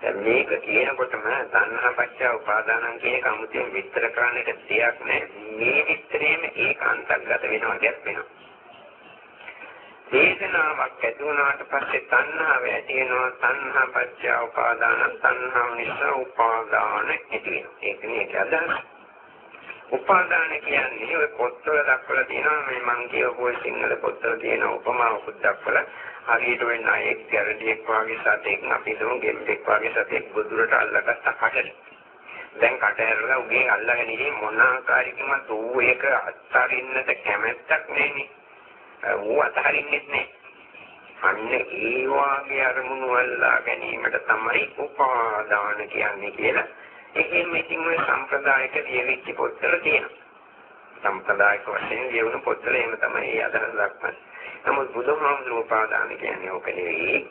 දැන් මේක කියනකොටම සංහා පච්චය උපාදානං කියන කමුතෙන් විස්තර කරන්න එක දෙයක් නෑ. මේ විස්තරේම ඒකාන්තගත වෙනවා ගැස් වෙනවා. වේදනාවක් ඇති වුණාට පස්සේ තණ්හාව ඇති වෙනවා තණ්හා පත්‍ය උපාදාන තණ්හාව නිසා උපාදාන ඇති වෙනවා ඒක මේක අදහස් උපාදාන කියන්නේ ඔය පොත්වල දක්වලා තියෙනවා මේ මං කියපු සිංහල පොත්වල තියෙන උපමාවකුත් දක්වලා හරියට වෙන අයෙක් ගැරඩියෙක් වගේ සතෙක් අපි දුම් ගෙම්බෙක් වගේ සතෙක් බුදුරට අල්ලගත්ත කටට දැන් කට ඇරලා උගේ අල්ලගෙන ඉන්නේ මොන ආකාරයකින්වත් ඌ ඒක අත්හරින්නට කැමැත්තක් නැන්නේ ඌ අතහරින්නෙත් නෑ. අන්න ඒ වාගේ අරමුණු අල්ලා ගැනීමට තමයි උපාදාන කියන්නේ කියලා. එහෙම ඉතින් ඔය සම්ප්‍රදායික ලියවිච්ච පොත්වල තියෙනවා. සම්ප්‍රදායික වශයෙන් ලියවුණු පොත්වල එහෙම තමයි ඒ අදහස දක්වන්නේ. නමුත් බුදුහාමුදුරුවෝ උපාදාන කියන්නේ ඕක නෙවෙයි.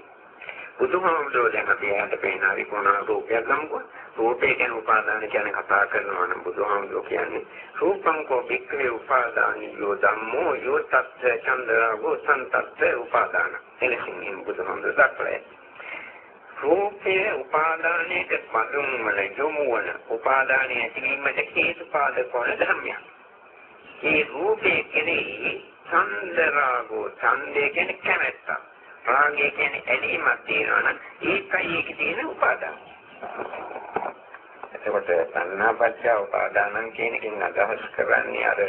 බුදුහාමුදුරුවෝ දැන් අපි ඇහැට පේන විකුණන රූපයක් ගමුකෝ. රූපේ ගැන උපාදාන කියන කතා කරනවා නම් බුදුහාමුදුරුවෝ කියන්නේ රූපං කෝ වික්‍රේ උපාදානි යෝ ධම්මෝ යෝ තත්ත්‍ය චන්දරාගෝ සන්තත්ත්‍ය උපාදාන. එලෙසින් මේ බුදුහාමුදුරුවෝ දක්වලා රූපයේ උපාදානයේ පදුම් වල යොමු වන උපාදානයේ ඇතිවීමට හේතුපාදක වන ධර්මයක්. මේ රූපයේ කෙරෙහි චන්දරාගෝ ඡන්දේ කියන්නේ කැමැත්ත. රාගය කියන්නේ ඇලීමක් තියෙනවා නම් ඒකයි ඒකේ තියෙන උපාදාන. එතකොට සංනාපච්චය උපාදානං කියන එකෙන් අදහස් කරන්නේ අර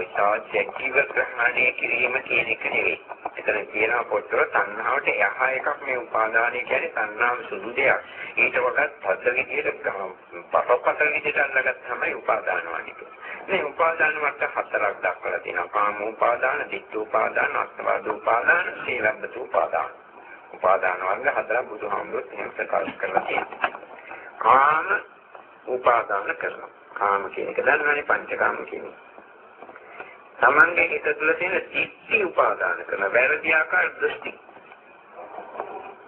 ඉතාවත්‍යකීව ප්‍රහාණය කිරීම කියන එක නෙවෙයි. එතන කියනවා පොතේ තණ්හාවට යහ එකක් මේ උපාදානය කියන්නේ තණ්හාව සුදු දෙයක්. ඊට වඩා තද විදිහට පපපතර විදිහට අල්ලගත්ත තමයි උපාදාන වන්නේ. මේ උපාදාන වට හතරක් දක්වලා තියෙනවා. කාම උපාදාන, ditth උපාදාන, අත්වාද උපාදාන, සීලබ්බත උපාදාන. උපාදාන වර්ග හතරක් බුදුහාමුදුරුවෝ එහෙම ප්‍රකාශ කරලා තියෙනවා. කාම උපාදාන කරනවා. කාම කියන එක දන්නවනේ පංචකාම කියන්නේ. තමන්ගේ හිත තුළ තියෙන ditthi උපාදාන කරන වැරදි ආකාර දෘෂ්ටි.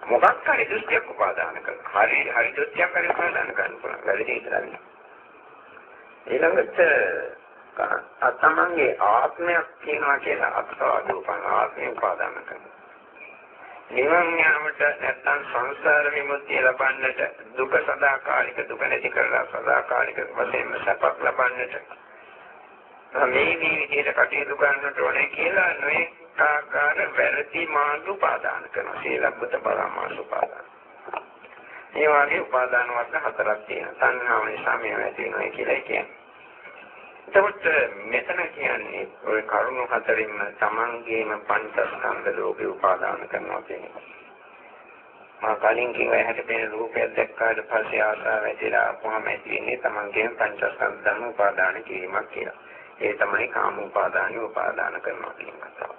මොකක් හරි දෘෂ්ටියක් උපාදාන කරනවා. හරි හරි දෘෂ්ටියක් හරි උපාදාන කරනවා. වැරදි හිතන්නේ. ඊළඟට තමන්ගේ ආත්මයක් තියෙනවා කියලා අත්වාදූපන් ආත්මය උපාදාන කරනවා. නිවන් යාමට නැත්නම් සංසාර විමුක්තිය ලබන්නට දුක සදාකාලික දුක නැති කරලා සදාකාලික වශයෙන්ම සැපක් ලබන්නට මේ මේ විදිහට කටයුතු කරන්නට ඕනේ කියලා නොඑක ආකාර වැරදි මාර්ග උපාදාන කරනවා. සීලබ්බත පරමාර්ථ උපාදාන. මේ වගේ උපාදාන වර්ග හතරක් තියෙනවා. සංහාව නිසා මේවා ඇති වෙනවා කියලා කියන්නේ. එතකොට මෙතන කියන්නේ ওই කරුණු හතරින්ම තමන්ගේම පංචස්කන්ධ ලෝකේ උපාදාන කරනවා කියන එක. මා කලින් කිව්වා හැට පෙනෙන රූපයක් දැක්කාට පස්සේ ආසාව ඇතිලා කොහොම ඇති වෙන්නේ තමන්ගේම පංචස්කන්ධ ධර්ම උපාදාන කිරීමක් කියලා. ඒ තමයි කාම උපාදානිය උපාදාන කරනවා කියන කතාව.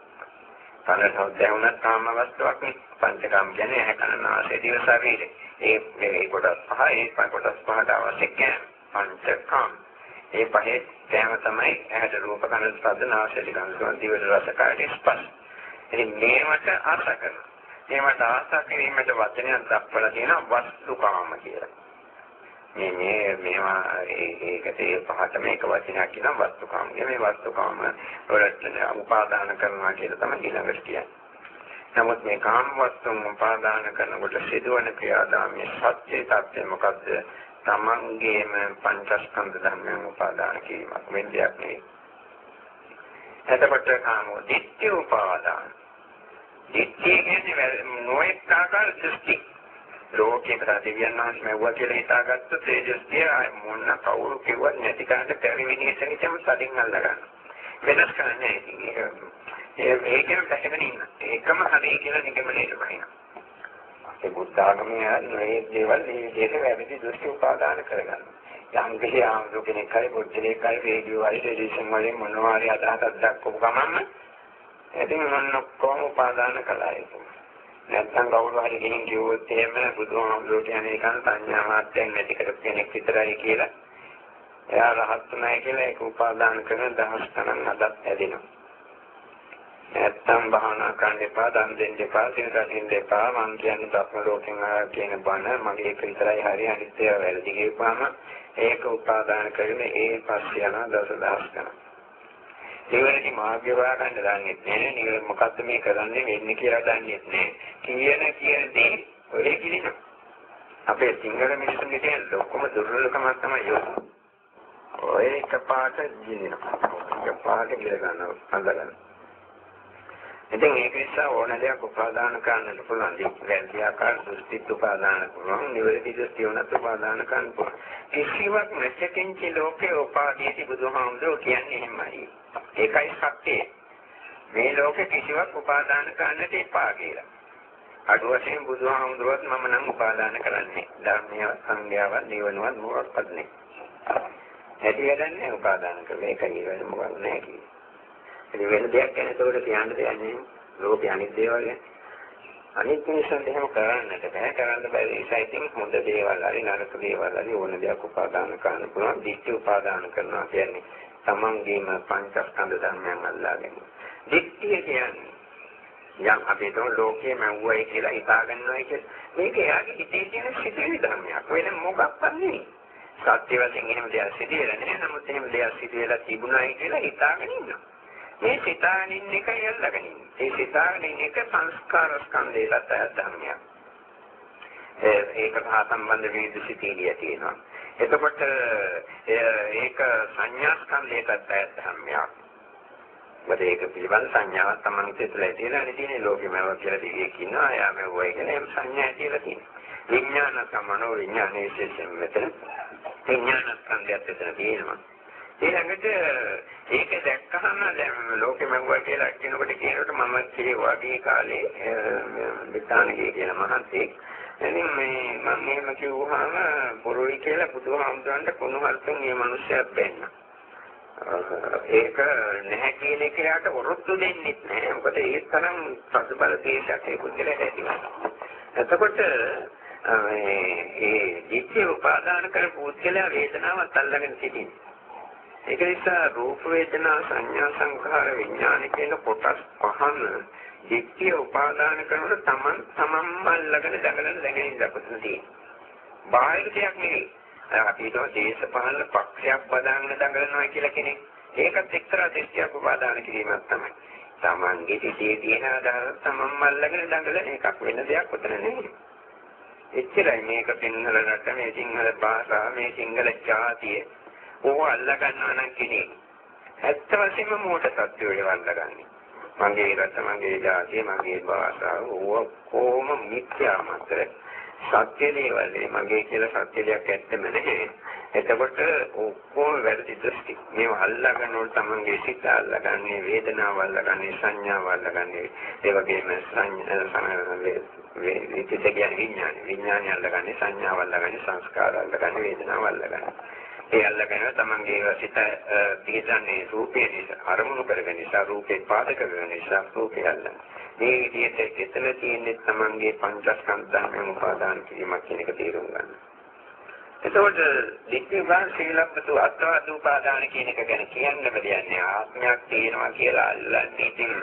පනසව දැනුණත් කාම වස්තුවක් නේ. පංචකාම කියන්නේ ඇහැ කන නාසය දිව ශරීරය. ඒ මේ කොටස් පහ ඒ කොටස් පහට අවශ්‍ය කියන්නේ පංචකාම. ඒ පහේ කෑම තමයි ඇහැට රූප කන ශබ්ද නාසයට ගන්නවා දිවට රස කායට ස්පර්ශ. ඉතින් මේවට ආස කරනවා. මේවට ආස කිරීමට වචනයක් දක්වලා තියෙනවා වස්තුකාම කියලා. මේ මේ මේවා ඒකට ඒ පහට මේක වචනයක් කියනවා වස්තුකාම. මේ වස්තුකාම වලට උපාදාන කරනවා කියලා තමයි ඊළඟට කියන්නේ. නමුත් මේ කාම වස්තුන් උපාදාන කරනකොට සිදුවන ක්‍රියාදාමයේ සත්‍ය තත්ත්වය මොකද්ද? තමන්ගේම පංචස්කන්ධ ධර්මයන් උපාදාන කිරීමක් වෙන්නේ නෙවෙයි. එතකොට කාමෝ ditthi උපාදාන. ditthi කියන්නේ නොඑක ආකාර දෘෂ්ටි. ලෝකේ ප්‍රතිවියන් වහන්සේ මෙවුවා කියලා හිතාගත්ත තේජස්තිය මොන කවුරු කිව්වත් නැති කාට පරිවිනේෂන් එකම සදින් අල්ලගන්න. වෙනස් කරන්නේ ඒක. ඒකෙන් පැහැගෙන ඉන්න. ඒකම හරි කියලා නිගමනයට වහිනවා. ඒ බුද්ධ ආගමේ මේ දේවල් මේ විදිහට වැරදි දෘෂ්ටි උපාදාන කරගන්නවා. යම් කිසි ආමතු කෙනෙක් හරි බුද්ධලේක හරි රේඩියෝ හරි ටෙලිවිෂන් වලින් මොනවා හරි අදහසක් දක්වපු ගමන්ම ඉතින් මොන කොහොම උපාදාන කළා ඒක. නැත්තම් කවුරු හරි කෙනෙක් කිව්වොත් එහෙම බුදුහාමුදුරුවෝ කියන්නේ නිකන් සංඥා මාත්‍රයෙන් නැති කරපු කෙනෙක් විතරයි කියලා. එයා රහත් නැහැ කියලා ඒක උපාදාන කරන දහස් ගණන් අදත් ඇදෙනවා. නැත්තම් භාවනා කරන්න එපා, දන් දෙන්න එපා, සිල් රකින්න එපා. මං කියන්නේ බ්‍රහ්ම ලෝකෙන් ආ කියන බණ මගේ එක විතරයි හරි අනිත් ඒවා වැරදි කියපුවාම ඒක උපාදාන කරගෙන ඒ පස්සේ යන දසදහස් ගණන්. නිවැරදි මාර්ගය හොයාගන්න දන්නේ නැහැ. නිවැරදි මොකද්ද මේ කරන්නේ වෙන්නේ කියලා දන්නේ නැහැ. කියන කියන දේ ඔය කිලින. අපේ සිංහල මිනිස්සුන්ගේ තියෙන ලොකුම දුර්වලකම තමයි ඒක. ඔය එකපාරට ජීනිනවා. එකපාරට ගිර ගන්නවා. අඳගන්න. ඉතින් ඒක නිසා ඕන දෙයක් උපාදාන කරන්නට පුළුවන්. වැරදි ආකාර දෘෂ්ටි උපාදාන පුළුවන්. නිවැරදි දෘෂ්ටි උනත් උපාදාන කරන්න පුළුවන්. කිසිවක් නැසකින්ච ලෝකේ උපාදීති බුදුහාමුදුරුවෝ කියන්නේ එහෙමයි. ඒකයි සත්‍යය. මේ ලෝකේ කිසිවක් උපාදාන කරන්නට එපා කියලා. අඩු වශයෙන් බුදුහාමුදුරුවෝත් මම නම් උපාදාන කරන්නේ. ධර්මය සංඥාවක් නිවනවත් මොකක්වත් නෙවෙයි. ඇති වැඩන්නේ උපාදාන කරලා ඒක නිවන මොකක්ද නැහැ කියන්නේ. ඒ වෙන දෙයක් ගැන ඒකට කියන්න දෙයක් නෑ. ලෝකේ අනිත් දේවල් ගැන. අනිත් මිනිස්සුන්ට එහෙම කරන්නට බෑ. කරන්න බැරි නිසා ඉතින් හොඳ දේවල් හරි නරක දේවල් හරි ඕන දෙයක් උපාදාන කරන්න පුළුවන්. දික්ටි උපාදාන කරනවා කියන්නේ තමන්ගේම පංචස්කන්ධ ධර්මයන් අල්ලාගෙන. දික්තිය කියන්නේ යම් අපි තෝ ලෝකයේ මව්වයි කියලා හිතා ගන්නවා කියලා. මේක එයාගේ හිතේ තියෙන සිතිවිලි ධර්මයක්. වෙන මොකක්වත් නෙවෙයි. සත්‍ය වශයෙන් එහෙම දෙයක් සිදුවෙලා නැහැ. නමුත් එහෙම දෙයක් සිදුවෙලා තිබුණායි කියලා හිතාගෙන ඉන්නවා. මේ සිතාගෙන ඉන්න එකයි අල්ලගෙන ඉන්නේ. ඒ සිතාගෙන ඉන්න එක සංස්කාර ස්කන්ධයකට ධර්මයක්. ඒක හා සම්බන්ධ විවිධ සිතිවිලි තියෙනවා. එතකොට ඒක සංඥා ස්කන්ධයකට ධර්මයක්. මොකද ඒක පිළිබඳ සංඥාවක් තමයි හිතේ තියෙන අනිතිනේ ලෝකෙමව කියලා දෙවියෙක් ඉන්නවා. එයා මේ වගේ කියලා එම් සංඥා කියලා තියෙනවා. විඥාන සමනෝ විඥානයේ විශේෂයෙන් මෙතන විඥාන ස්කන්ධයත් එතන තියෙනවා. ඊළඟට ඒක දැක්කහම දැන් ලෝකෙම වුණා කියලා කියනකොට කියනකොට මම කියවා ගිය කාලේ විතානගේ කියන මහත්තයෙක් එනින් මේ මම එහෙම කිව්වහම පොරොයි කියලා බුදුහාමුදුරන්ට කොනහල්තුන් මේ මිනිස්සුත් බැන්න. ඒක නැහැ කියන එකට වරොත්තු දෙන්නේ නැහැ. මොකද ඒ තරම් සතුබල දේශයක් ඒ පුද්ගලයාට ඇතිවෙනවා. එතකොට මේ ඒ දිට්ඨිය උපාදාන කරපු පුද්ගලයා වේදනාවත් අල්ලගෙන සිටින්නේ. ඒක නිසා රූප වේදනා සංඥා සංඛාර විඥාන කියන කොටස් පහම දික්තිය උපාදාන කරනකොට තමන් තමන්ම අල්ලගෙන දඟලන දැනෙන දකුණ තියෙනවා. බාහිර දෙයක් නෙවෙයි. අපි හිතුවා දේශපාලන පක්ෂයක් බදාගෙන දඟලනවා කියලා කෙනෙක්. ඒකත් එක්තරා දෙස්තියක් උපාදාන කිරීමක් තමයි. තමන්ගේ සිටේ තියෙන අදහස තමන්ම අල්ලගෙන දඟලන එකක් වෙන දෙයක් උතන නෙවෙයි. එච්චරයි මේක සිංහල රට මේ සිංහල භාෂාව මේ සිංහල ජාතිය ඕව අල්ලා ගන්නවා නම් කෙනෙක් ඇත්ත වශයෙන්ම මෝට සත්‍යය වල්ලාගන්නේ. මගේ රට මගේ ජාතිය මගේ භාෂාව ඕව කොහොම මිත්‍යා මාත්‍ර සත්‍ය දේවල් මගේ කියලා සත්‍ය දෙයක් ඇත්තම නැහැ. එතකොට ඔක්කොම වැරදි දෘෂ්ටි. මේව අල්ලාගන්නකොට තමන්ගේ සිත අල්ලාගන්නේ වේදනාව අල්ලාගන්නේ සංඥාව අල්ලාගන්නේ ඒ වගේම සංඥා විචිත කියන්නේ විඥාන. විඥානය අල්ලාගන්නේ සංඥාව අල්ලාගන්නේ සංස්කාර අල්ලාගන්නේ වේදනාව අල්ලාගන්නේ. ඒ අල්ලගෙන තමන්ගේ සිත පිළිසන්නේ රූපේ නිසා අරමුණු කරගෙන නිසා රූපේ පාදක කරගෙන නිසා රූපය අල්ලන. මේ විදිහට එතන තියෙන්නේ තමන්ගේ පංචස්කන්ධ ධර්මයන් උපාදාන කිරීමක් කියන එක තේරුම් ගන්න. එතකොට දිට්ඨිවාන් ශීලබ්බතු අත්වාද උපාදාන කියන එක ගැන කියන්න බැරියන්නේ ආත්මයක් තියෙනවා කියලා අල්ලන්නේ ඉතින්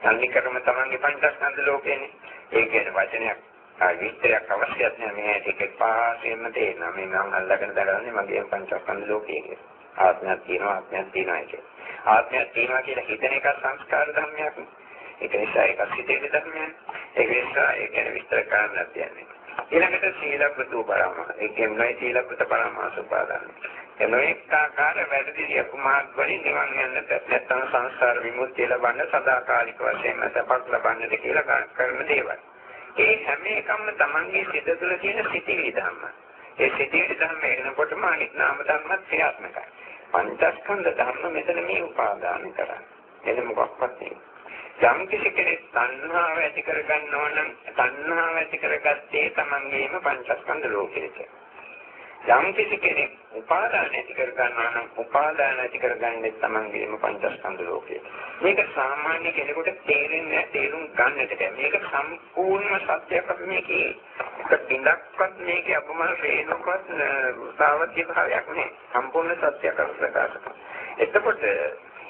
සංනිකරම තමන්ගේ පංචස්කන්ධ ලෝකේනේ. ඒ කියන වචනයක් විස්තරයක් අවශ්‍යත් නැහැ මේ ටික පාසෙම තේරෙනවා මේ මම අල්ලගෙන දරන්නේ මගේ පංචස්කන්ධ ලෝකයේ කියලා. ආත්මයක් තියෙනවා ආත්මයක් තියෙනවා කියන්නේ. ආත්මයක් තියෙනවා කියලා හිතන එක සංස්කාර ධර්මයක්. ඒක නිසා ඒක සිතේ ධර්මයක්. ඒක නිසා ඒක ගැන විස්තර කරන්න තියන්නේ. ඊළඟට සීලබ්බත පරම. ඒ කියන්නේ සීලබ්බත පරමාස උපාදාන. එනෝඑක ආකාර වැඩිදිය කුමාර් වලින් නිවන් යන්නට නැත්නම් සංසාර විමුක්තිය ලබන්න සදාකාලික වශයෙන් සපක් ලබන්නට කියලා කරන දේවල්. ඒ හැම එකක්ම Tamange සිත තුළ තියෙන සිතිවිලි ධර්ම. ඒ සිතිවිලි ධර්ම එනකොටම අනිත් නාම ධර්මත් ක්‍රියාත්මකයි. පංචස්කන්ධ ධර්ම මෙතන මේ උපාදාන කරන්නේ. එන මොකක්වත් නෙවෙයි. යම් කිසි කෙනෙක් තණ්හාව ඇති කර ගන්නවා නම් තණ්හාව ඇති කරගත්තේ තමන්ගේම පංචස්කන්ධ ලෝකෙට. යම් කිසි කෙනෙක් උපාදාන ඇති කර ගන්නවා නම් උපාදාන ඇති කරගන්නේ තමන්ගේම පංචස්කන්ධ ලෝකෙට. මේක සාමාන්‍ය කෙනෙකුට තේරෙන්නේ තේරුම් ගන්නට බැහැ. මේක සම්පූර්ණ සත්‍යයක් අපි මේකේ එක බිඳක්වත් මේකේ අපමණ රේණුකවත් සාවත්‍ය භාවයක් නෑ. සම්පූර්ණ සත්‍යයක් අපි ප්‍රකාශ කරනවා. එතකොට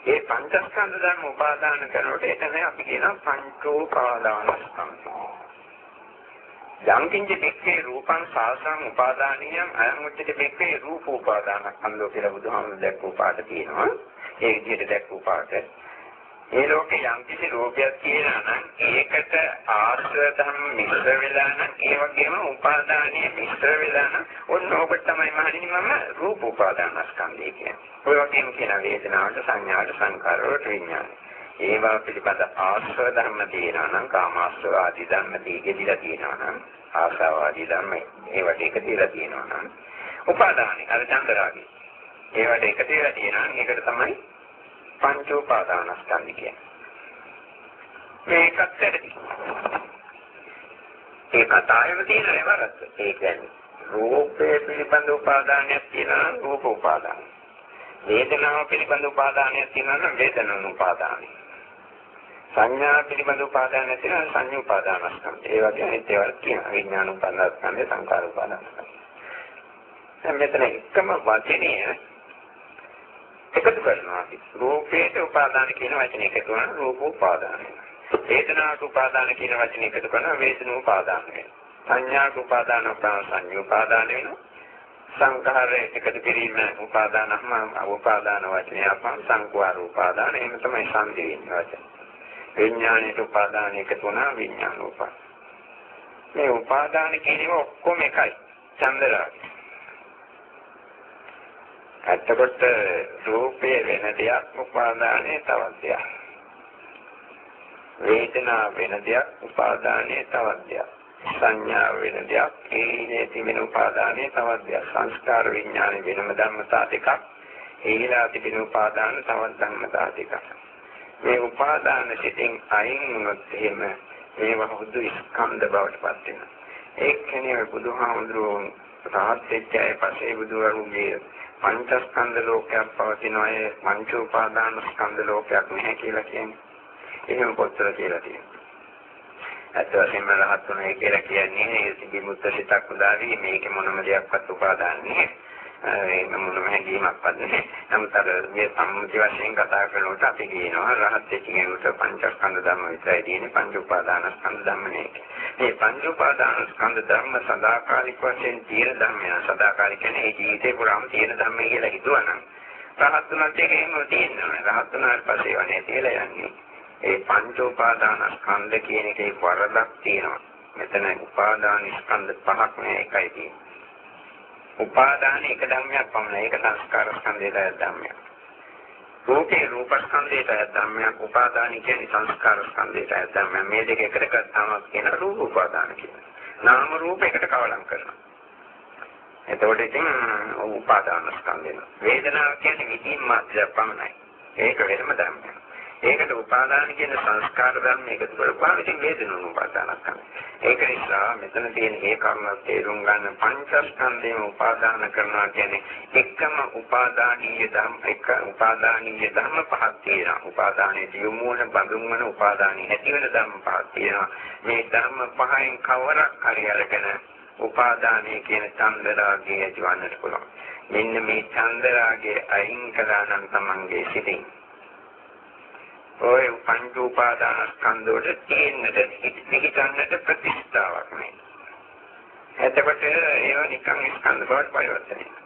ඒ පංචස්කන්ධ ධර්ම උපාදාන කරනකොට එතන අපි කියනවා පංචෝපාදානස්කන්ධ. යම් කිංච දෙක්කේ රූපං සාසං උපාදානියං අයං උච්චති දෙක්කේ රූප උපාදානස්කන්ධෝ කියලා බුදුහාමුදුරුවෝ දැක්වූ පාඩ තියෙනවා. ඒ විදිහට දැක්වූ පාඩ ඒ ලෝකේ යම් කිසි රූපයක් තියෙනවා නම් ඒකට ආශ්‍රය ධර්ම මිශ්‍ර වෙලා නම් ඒ වගේම උපාදානීය මිශ්‍ර වෙලා නම් ඔන්න ඕක තමයි මහණෙනි මම රූප උපාදානස්කන්ධය කියන්නේ. ඔය වගේම කියන වේදනාවට සංඥාවට සංකාරවලට විඥානය. ඒවා පිළිබඳ ආශ්‍රය ධර්ම තියෙනවා නම් කාමාශ්‍රය ආදී ධර්ම දීගෙදිලා තියෙනවා නම් ආශාව ආදී ධර්ම ඒවට එක තියලා තියෙනවා නම් උපාදානයි අර චන්දරාගය. ඒවට එක තියලා තියෙනවා නම් ඒකට තමයි පංච උපාදානස්කන්ධ කියන්නේ. මේකත් ඇති. ඒ කතාවෙම තියෙන ඒවරත් ඒ කියන්නේ රූපේ පිළිබඳ උපාදානයක් තියෙනවා රූප උපාදානය. වේදනාව පිළිබඳ උපාදානයක් තියෙනවා වේදනාන උපාදානය. සංඥා පිළිබඳ උපාදානයක් තියෙනවා සංඥා උපාදානස්කන්ධ. ඒ වගේ අනිත් ඒවා කියන විඥාන උපාදානස්කන්ධ සංකාර උපාදානස්කන්ධ. දැන් මෙතන එකම වචනේ එකතු කරනවා. රූපේට උපාදාන කියන වචනේ එකතු කරනවා රූප උපාදාන. වේදනාට උපාදාන කියන වචනේ එකතු කරනවා වේදන උපාදාන වෙනවා. සංඥාට උපාදාන උපාදාන සංඥා උපාදාන වෙනවා. සංඛාරයේ එකතු කිරීම උපාදානම උපාදාන වචනය අපන් සංඛාර උපාදාන එහෙම තමයි සංදි වෙන්නේ වචන. විඥාණයට උපාදාන එකතු වුණා විඥාන උපාදාන. මේ උපාදාන කියනව ඔක්කොම එකයි. චන්දරාගය. එතකොට රූපේ වෙන දෙයක් උපාදානයේ තවත් දෙයක්. වේදනා වෙන දෙයක් උපාදානයේ තවත් දෙයක්. සංඥා වෙන දෙයක් ඒනේ තිබෙන උපාදානයේ තවත් දෙයක්. සංස්කාර විඥාන වෙනම ධර්මතා දෙකක්. ඒලා තිබෙන උපාදාන තවත් ධර්මතා දෙකක්. මේ උපාදාන සිටින් අයින් වුණොත් එහෙම මේවා හුදු ස්කන්ධ බවට පත් වෙනවා. ඒ කියන්නේ බුදුහාමුදුරුවෝ රහත් වෙච්ච අය පස්සේ බුදුවරුන්ගේ පංචස්කන්ධ ලෝකයක් පවතිනවා ඒ පංච උපාදාන ස්කන්ධ ලෝකයක් නැහැ කියලා කියන්නේ. එහෙම පොතර කියලා තියෙනවා. අත් වශයෙන්ම රහත් උනේ කියලා කියන්නේ ඒ සිද්ධි සිතක් උදාවි මේක මොනම දෙයක්වත් උපාදාන නැහැ. ඒක මොනම හැඟීමක්වත් නැහැ. නමුත් අර මේ සම්මුති වශයෙන් කතා කරනකොට අපි කියනවා රහත් වෙච්ච කෙනෙකුට පංචස්කන්ධ ධර්ම විතරයි තියෙන්නේ පංච උපාදාන ස්කන්ධ ධර්ම නෙවෙයි. මේ පංච උපාදාන ස්කන්ධ ධර්ම සදාකාලික වශයෙන් තියෙන ධර්මයන් සදාකාලික කියන්නේ ඒ ජීවිතේ පුරාම තියෙන ධර්ම කියලා හිතුවනම් රහත් උනත් ඒක එහෙම තියෙනවා. රහත් උනාට පස්සේ වනේ තියලා යන්නේ. ඒ පංච උපාදාන ස්කන්ධ කියන එකේ වරදක් තියෙනවා. මෙතන උපාදාන ස්කන්ධ පහක් නෑ එකයි තියෙන්නේ. උපාදාන එක ධර්මයක් පමණයි. ඒක සංස්කාර ස්කන්ධයට ධර්මයක්. රූපේ රූප ස්කන්ධයට ධර්මයක්. උපාදාන කියන්නේ සංස්කාර ස්කන්ධයට ධර්මයක්. මේ දෙක එකට ගත්තාම කියන රූප උපාදාන කියන්නේ. නාම රූප එකට කවලම් කරනවා. එතකොට ඉතින් උපාදාන ස්කන්ධය. වේදනාව කියන්නේ විදීම් මාත්‍රයක් පමණයි. ඒක වෙනම ධර්මයක්. ඒකට උපාදාන කියන සංස්කාර ධර්ම එකතු කරපුවාම ඉතින් වේදනුන උපාදානක් තමයි. ඒක නිසා මෙතන තියෙන ඒ කර්ම තේරුම් ගන්න පංචස්කන්ධයම උපාදාන කරනවා කියන්නේ එකම උපාදානීය ධර්ම එක උපාදානීය ධර්ම පහක් තියෙනවා. උපාදානයේ යොමුවන බඳුන්වන උපාදානීය ඇති වෙන ධර්ම පහක් තියෙනවා. මේ ධර්ම පහෙන් කවරක් හරි අරගෙන උපාදානයේ කියන චන්දරාගය ඇතිවන්නට පුළුවන්. මෙන්න මේ චන්දරාගය අයින් කළා නම් තමන්ගේ සිතින් ඔය පංච උපාදානස්කන්ධ වල තියෙන්නට පිළිගන්නට ප්‍රතිස්ථාවක් නෑ. එතකොට ඒව නිකන් ස්කන්ධ බවට පරිවර්තනය වෙනවා.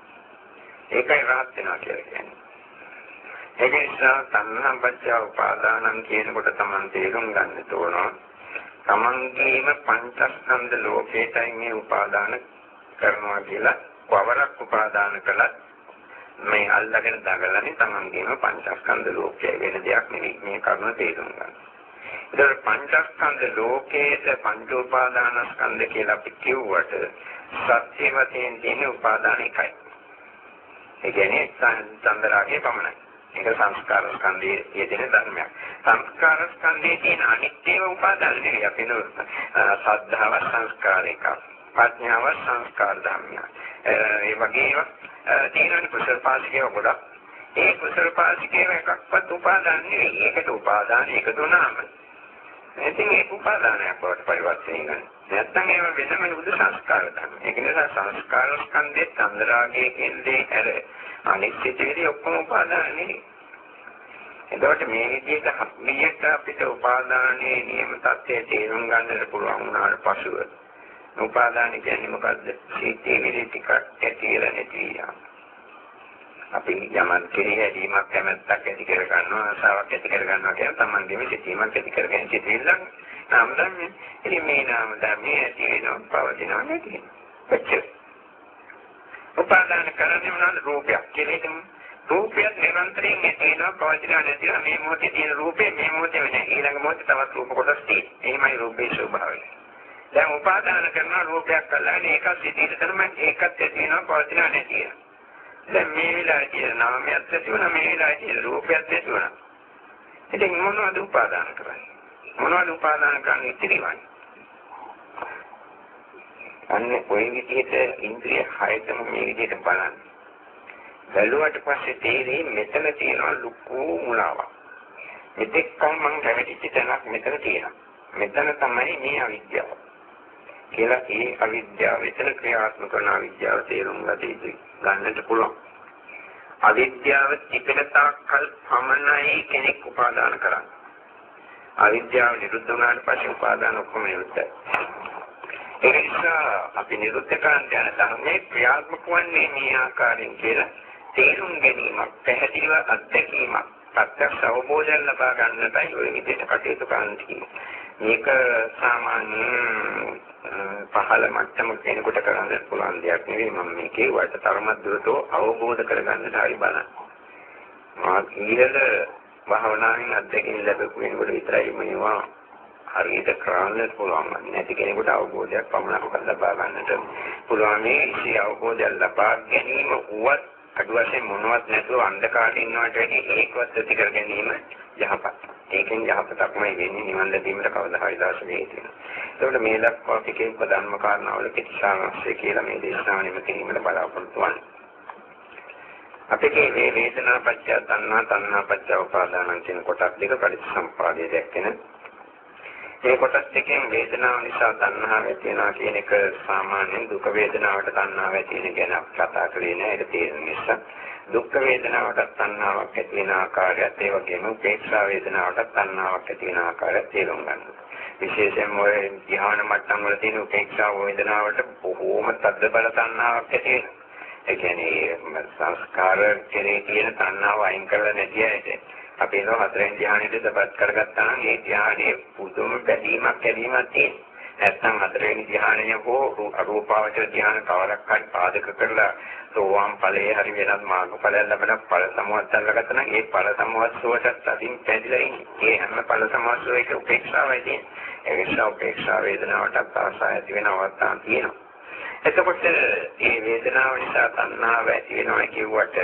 ඒකයි රහත් වෙනවා කියලා කියන්නේ. ඒක නිසා තණ්හාපච්චය උපාදානං කියනකොට Taman තේරුම් ගන්න ඕන. Tamanගේම පංචස්කන්ධ ලෝකේටයි මේ උපාදාන කරනවා කියලා කවරක් උපාදාන කළත් මේ අල්ලගෙන දඟලන්නේ තමන්ගේම පංචස්කන්ධ ලෝකයේ වෙන දෙයක් නෙවෙයි මේ කරුණ තේරුම් ගන්න. ඒතර පංචස්කන්ධ ලෝකයේ පංච උපාදානස්කන්ධ කියලා අපි කිව්වට සත්‍ය වශයෙන් තියෙන උපාදාන එකයි. ඒ කියන්නේ චන්දරාගේ පමණයි. ඒක සංස්කාර ස්කන්ධයේ යෙදෙන ධර්මයක්. සංස්කාර ස්කන්ධයේ තියෙන අනිත්‍යව උපාදාන නෙවෙයි අපි නෝ සද්ධාව සංස්කාරයක. ප්‍රඥාව සංස්කාර ධර්මයක්. ඒ වගේම තියෙන කුසල පාසිකේ ගොඩක්. ඒ කුසල පාසිකේ එකක්වත් උපාදාන නෙවෙයි. ඒකට උපාදාන එකතු නාම. ඉතින් ඒ උපාදානයක් බවට පරිවර්තනය කරනවා. නැත්නම් ඒව වෙනම බුදු සංස්කාර තමයි. ඒක නිසා සංස්කාර ස්කන්ධයේ චන්ද්‍රාගයේ කියන්නේ ඇර අනිත්‍ය දෙවි ඔක්කොම උපාදාන නෙවෙයි. එතකොට මේ විදිහට හම්බියට අපිට උපාදානයේ නියම தත්ත්වය තේරුම් ගන්නට පුළුවන් වුණාට පසුව උපාදාන කියන්නේ මොකද්ද? සීතේ විලි ටිකක් ඇති වෙලා නැති යාම. අපි යමන් කෙරෙහිදීමක් කැමැත්තක් ඇති කර ගන්නවා ආසාවක් ඇති කර ගන්නවා කියන තමන්ගේම සිතීමක් ඇති කරගෙන සිටිල්ලක් නාම ධර්මයි. ඉතින් මේ නාම ධර්මයේ ඇති වෙනව පවතිනව නැති වෙනවා. උපාදාන කරන්නේ මොනවාද රූපයක් කෙරෙහිම රූපයක් නිරන්තරයෙන් ඇති වෙනවා පවතිනව නැති වෙනවා මේ මොහොතේ තියෙන රූපේ මේ මොහොතේ වෙන ඊළඟ මොහොතේ තවත් රූප කොටස් තියෙනවා. එහෙමයි රූපේ ස්වභාවය. දැන් උපාදාන කරන රූපයක් කළානේ ඒකත් සිටින කරමන් ඒකත් ඇතිවෙනවා පවතිනවා නැතිය. දැන් මේ විලාසිය නාමයක් ඇතිවුණා මේ විලාසිය රූපයක් ඇතිවුණා. ඉතින් මොනවද උපාදාන කරන්නේ? මොනවද උපාදාන කරන්නේ ඉතිරිවන්නේ? අන්න ওই විදිහට ඉන්ද්‍රිය හයතම මේ විදිහට බලන්න. බැලුවට පස්සේ තේරෙයි මෙතන තියෙන ලুকু මුලාවක්. මෙතෙක් කල මම කැමති තැනක් මෙතන තියෙනවා. මෙතන තමයි මේ අවිද්‍යාව. කියලා ඒ අවිද්‍යාව විතර ක්‍රියාත්මක කරන අවිද්‍යාව තේරුම් ගත යුතුයි. ගන්නට පුළුවන්. අවිද්‍යාව තිබෙන තාක්කල් පමණයි කෙනෙක් උපාදාන කරන්නේ. අවිද්‍යාව නිරුද්ධ වුණාට පස්සේ උපාදාන ඔක්කොම නිරුද්ධයි. ඒ නිසා අපි නිරුද්ධ කරන්න යන ධර්මයේ ක්‍රියාත්මක වන්නේ මේ ආකාරයෙන් කියලා තේරුම් ගැනීමක්, පැහැදිලිව අත්දැකීමක්, ප්‍රත්‍යක්ෂ අවබෝධයක් ලබා ගන්නටයි ඔය විදිහට කටයුතු කරන්නේ. මේක සාමාන්‍ය පහළ මට්ටම කෙනෙකුට කරන්න පුළුවන් දෙයක් නෙවෙයි මම මේ කියුවට තරමක් දුරට අවබෝධ කරගන්න හරි බලන්න. මා ඊළඟ භාවනාවෙන් අත්දැකීම් ලැබපු කෙනෙකුට විතරයි මේවා හරියට කරන්න පුළුවන්. නැති කෙනෙකුට අවබෝධයක් පමණක් ලබා ගන්නට පුළුවන් මේ ඉසි අවබෝධයක් ලබා ගැනීම වුවත් අඩු වශයෙන් මොනවත් නැතුව අන්ධකාරයේ ඉන්නවට වැඩිය ඒකවත් ඇති කර ගැනීම යහපත්. ඒකෙන් යහපතක්මයි වෙන්නේ නිවන් ලැබීමට කවදා හරි දවසක හේතුන. ඒකට මේ දක්වා ටිකේ ප්‍රධානම කාරණාවල පිටිසාරස්සේ කියලා මේ දේශනාව නිම කිරීමට බලාපොරොත්තු වන්නේ. අපේ මේ වේදනා පත්‍ය තණ්හා තණ්හා පත්‍ය උපාදානං කියන කොටස් දෙක පරිසම්පාදයේ දැක්කෙන මේ කොටස් දෙකෙන් වේදනාව නිසා තණ්හාව ඇති වෙනවා කියන එක සාමාන්‍යයෙන් දුක වේදනාවට තණ්හාව ඇති වෙන ගැන කතා කරේ නෑ ඒක තේරෙන නිසා දුක් වේදනාවට තණ්හාවක් ඇති වෙන ආකාරයත් ඒ වගේම උපේක්ෂා වේදනාවට තණ්හාවක් ඇති වෙන ආකාරයත් තේරුම් ගන්න. විශේෂයෙන්ම ඔය ධ්‍යාන මට්ටම් වල තියෙන උපේක්ෂා වේදනාවට බොහෝම තද්ද බල තණ්හාවක් ඇති වෙනවා. ඒ කියන්නේ සංස්කාර කෙරේ තියෙන තණ්හාව අයින් කරලා නැති ඇයිද? අපි නෝ හතරෙන් ධ්‍යානෙට දබත් කරගත්තා නම් ඒ ධ්‍යානයේ පුදුම බැඳීමක් ඇතිවීමක් තියෙනවා. නැත්නම් හතරවෙනි ධ්‍යානය හෝ අරූපාවචර ධ්‍යාන කවරක් හරි පාදක කරලා සෝවාන් ඵලයේ හරි වෙනත් මාර්ගඵලයක් ලැබෙන ඵල සමුවත් අල්ලගත්තා නම් ඒ ඵල සමුවස්සෝටත් අදින් පැදිලා ඉන්නේ. ඒ හැම ඵල සමුවස්සෝයක උපේක්ෂාවයි තියෙන්නේ. ඒ නිසා උපේක්ෂා වේදනාවටත් ආසාව ඇති වෙන අවස්ථා තියෙනවා. එතකොට මේ වේදනාව නිසා තණ්හාව ඇති වෙනවා කියුවට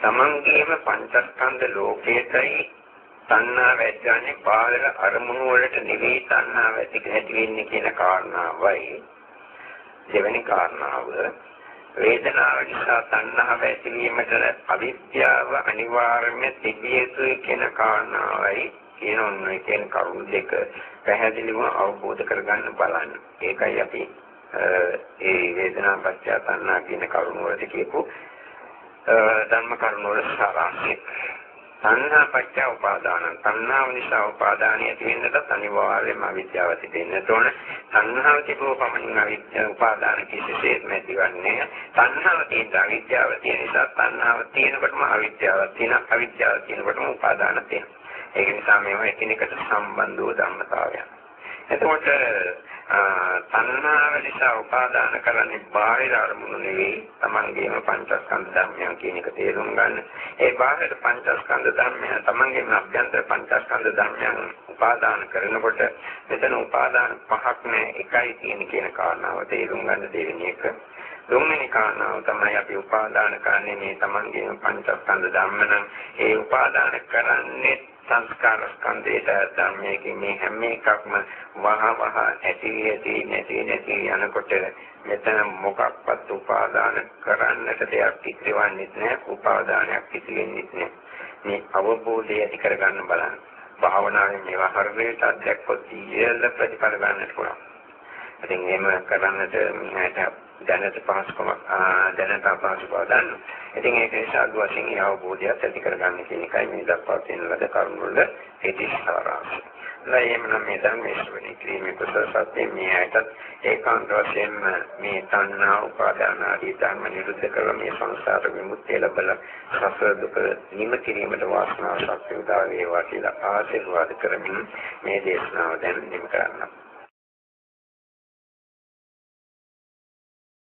තමන්ගේම පංචස්කන්ධ ලෝකයේයි තණ්හාව ඇතිවන්නේ බාහිර අරමුණු වලට නෙවෙයි තණ්හාව ඇති ඇති වෙන්නේ කියන කාරණාවයි දෙවෙනි කාරණාව වේදනාව නිසා තණ්හාව ඇතිවීමට අවිද්‍යාව අනිවාර්යයෙන්ම තිබිය යුතුයි කියන කාරණාවයි කියන ඔන්න කියන කරුණු දෙක පැහැදිලිව අවබෝධ කරගන්න බලන්න. ඒකයි අපි ඒ වේදනා පත්‍ය තණ්හා කියන කරුණු වලට කියපු ධර්ම කරුණු වල සාරාංශය. තණ්හා පත්‍ය උපාදාන. තණ්හාව නිසා උපාදානිය ඇති වෙන්නට අනිවාර්යයෙන්ම අවිද්‍යාව තිබෙන්නට ඕන. තණ්හාව තිබුව පමණින් අවිද්‍යාව උපාදාන කිසිසේත් නැතිවන්නේ තණ්හාව තියෙන අවිද්‍යාව තියෙන නිසා තණ්හාව තියෙනකොටම අවිද්‍යාව තියෙන අවිද්‍යාව තියෙනකොටම උපාදාන තියෙනවා. ඒක නිසා මේවා එකිනෙකට සම්බන්ධ වූ ධර්මතාවයන් එතකොට තණ්හාව නිසා උපාදාන කරන්නේ බාහිර අරමුණු නෙවෙයි තමන්ගේම පංචස්කන්ධ ධර්මයන් කියන එක තේරුම් ගන්න. ඒ බාහිර පංචස්කන්ධ ධර්මයන් තමන්ගේම අභ්‍යන්තර පංචස්කන්ධ ධර්මයන් උපාදාන කරනකොට මෙතන උපාදාන පහක් නෑ එකයි තියෙන කියන කාරණාව තේරුම් ගන්න දෙවෙනි එක. තුන්වෙනි කාරණාව තමයි අපි උපාදාන කරන්නේ මේ තමන්ගේම පංචස්කන්ධ ධම්ම නම් ඒ උපාදාන කරන්නේ සංස්කාර ස්කන්ධයට ධර්මයේ මේ හැම එකක්ම වහ වහ ඇති ඇති නැති නැති යනකොට මෙතන මොකක්වත් උපාදාන කරන්නට දෙයක් ඉතිරවන්නේ නැහැ උපාදානයක් ඉතිරෙන්නේ නැහැ මේ අවබෝධය ඇති කරගන්න බලන්න. භාවනාවෙන් මේවා හරියට අධ්‍යක්ෂ සියල්ල ප්‍රතිඵල ගන්නට පුළුවන්. ඉතින් එහෙම කරන්නට මෙහෙට දැනට පහසුකම දැනට අපහසු බව දන්නවා. ඉතින් ඒක නිසා අද වශයෙන් ඒ අවබෝධය ඇති කරගන්න කියන එකයි මේ දක්වා තියෙන ලද කරුණු වල හේතිස්තරාංශය. ලයෙමනම් මේ ධර්මයේ ශ්‍රවණය කිරීමේ කුසල සත්‍යයෙන් මේ ඇයටත් ඒකාන්ත වශයෙන් මේ තණ්හා උපාදාන ආදී ධර්ම නිරුද්ධ කරලා මේ සංසාර විමුක්තිය ලැබලා සසර දුක නිම කිරීමට වාසනාව ශක්තිය උදා වේවා කියලා ආශිර්වාද කරමින් මේ දේශනාව දැන් නිම කරන්නම්.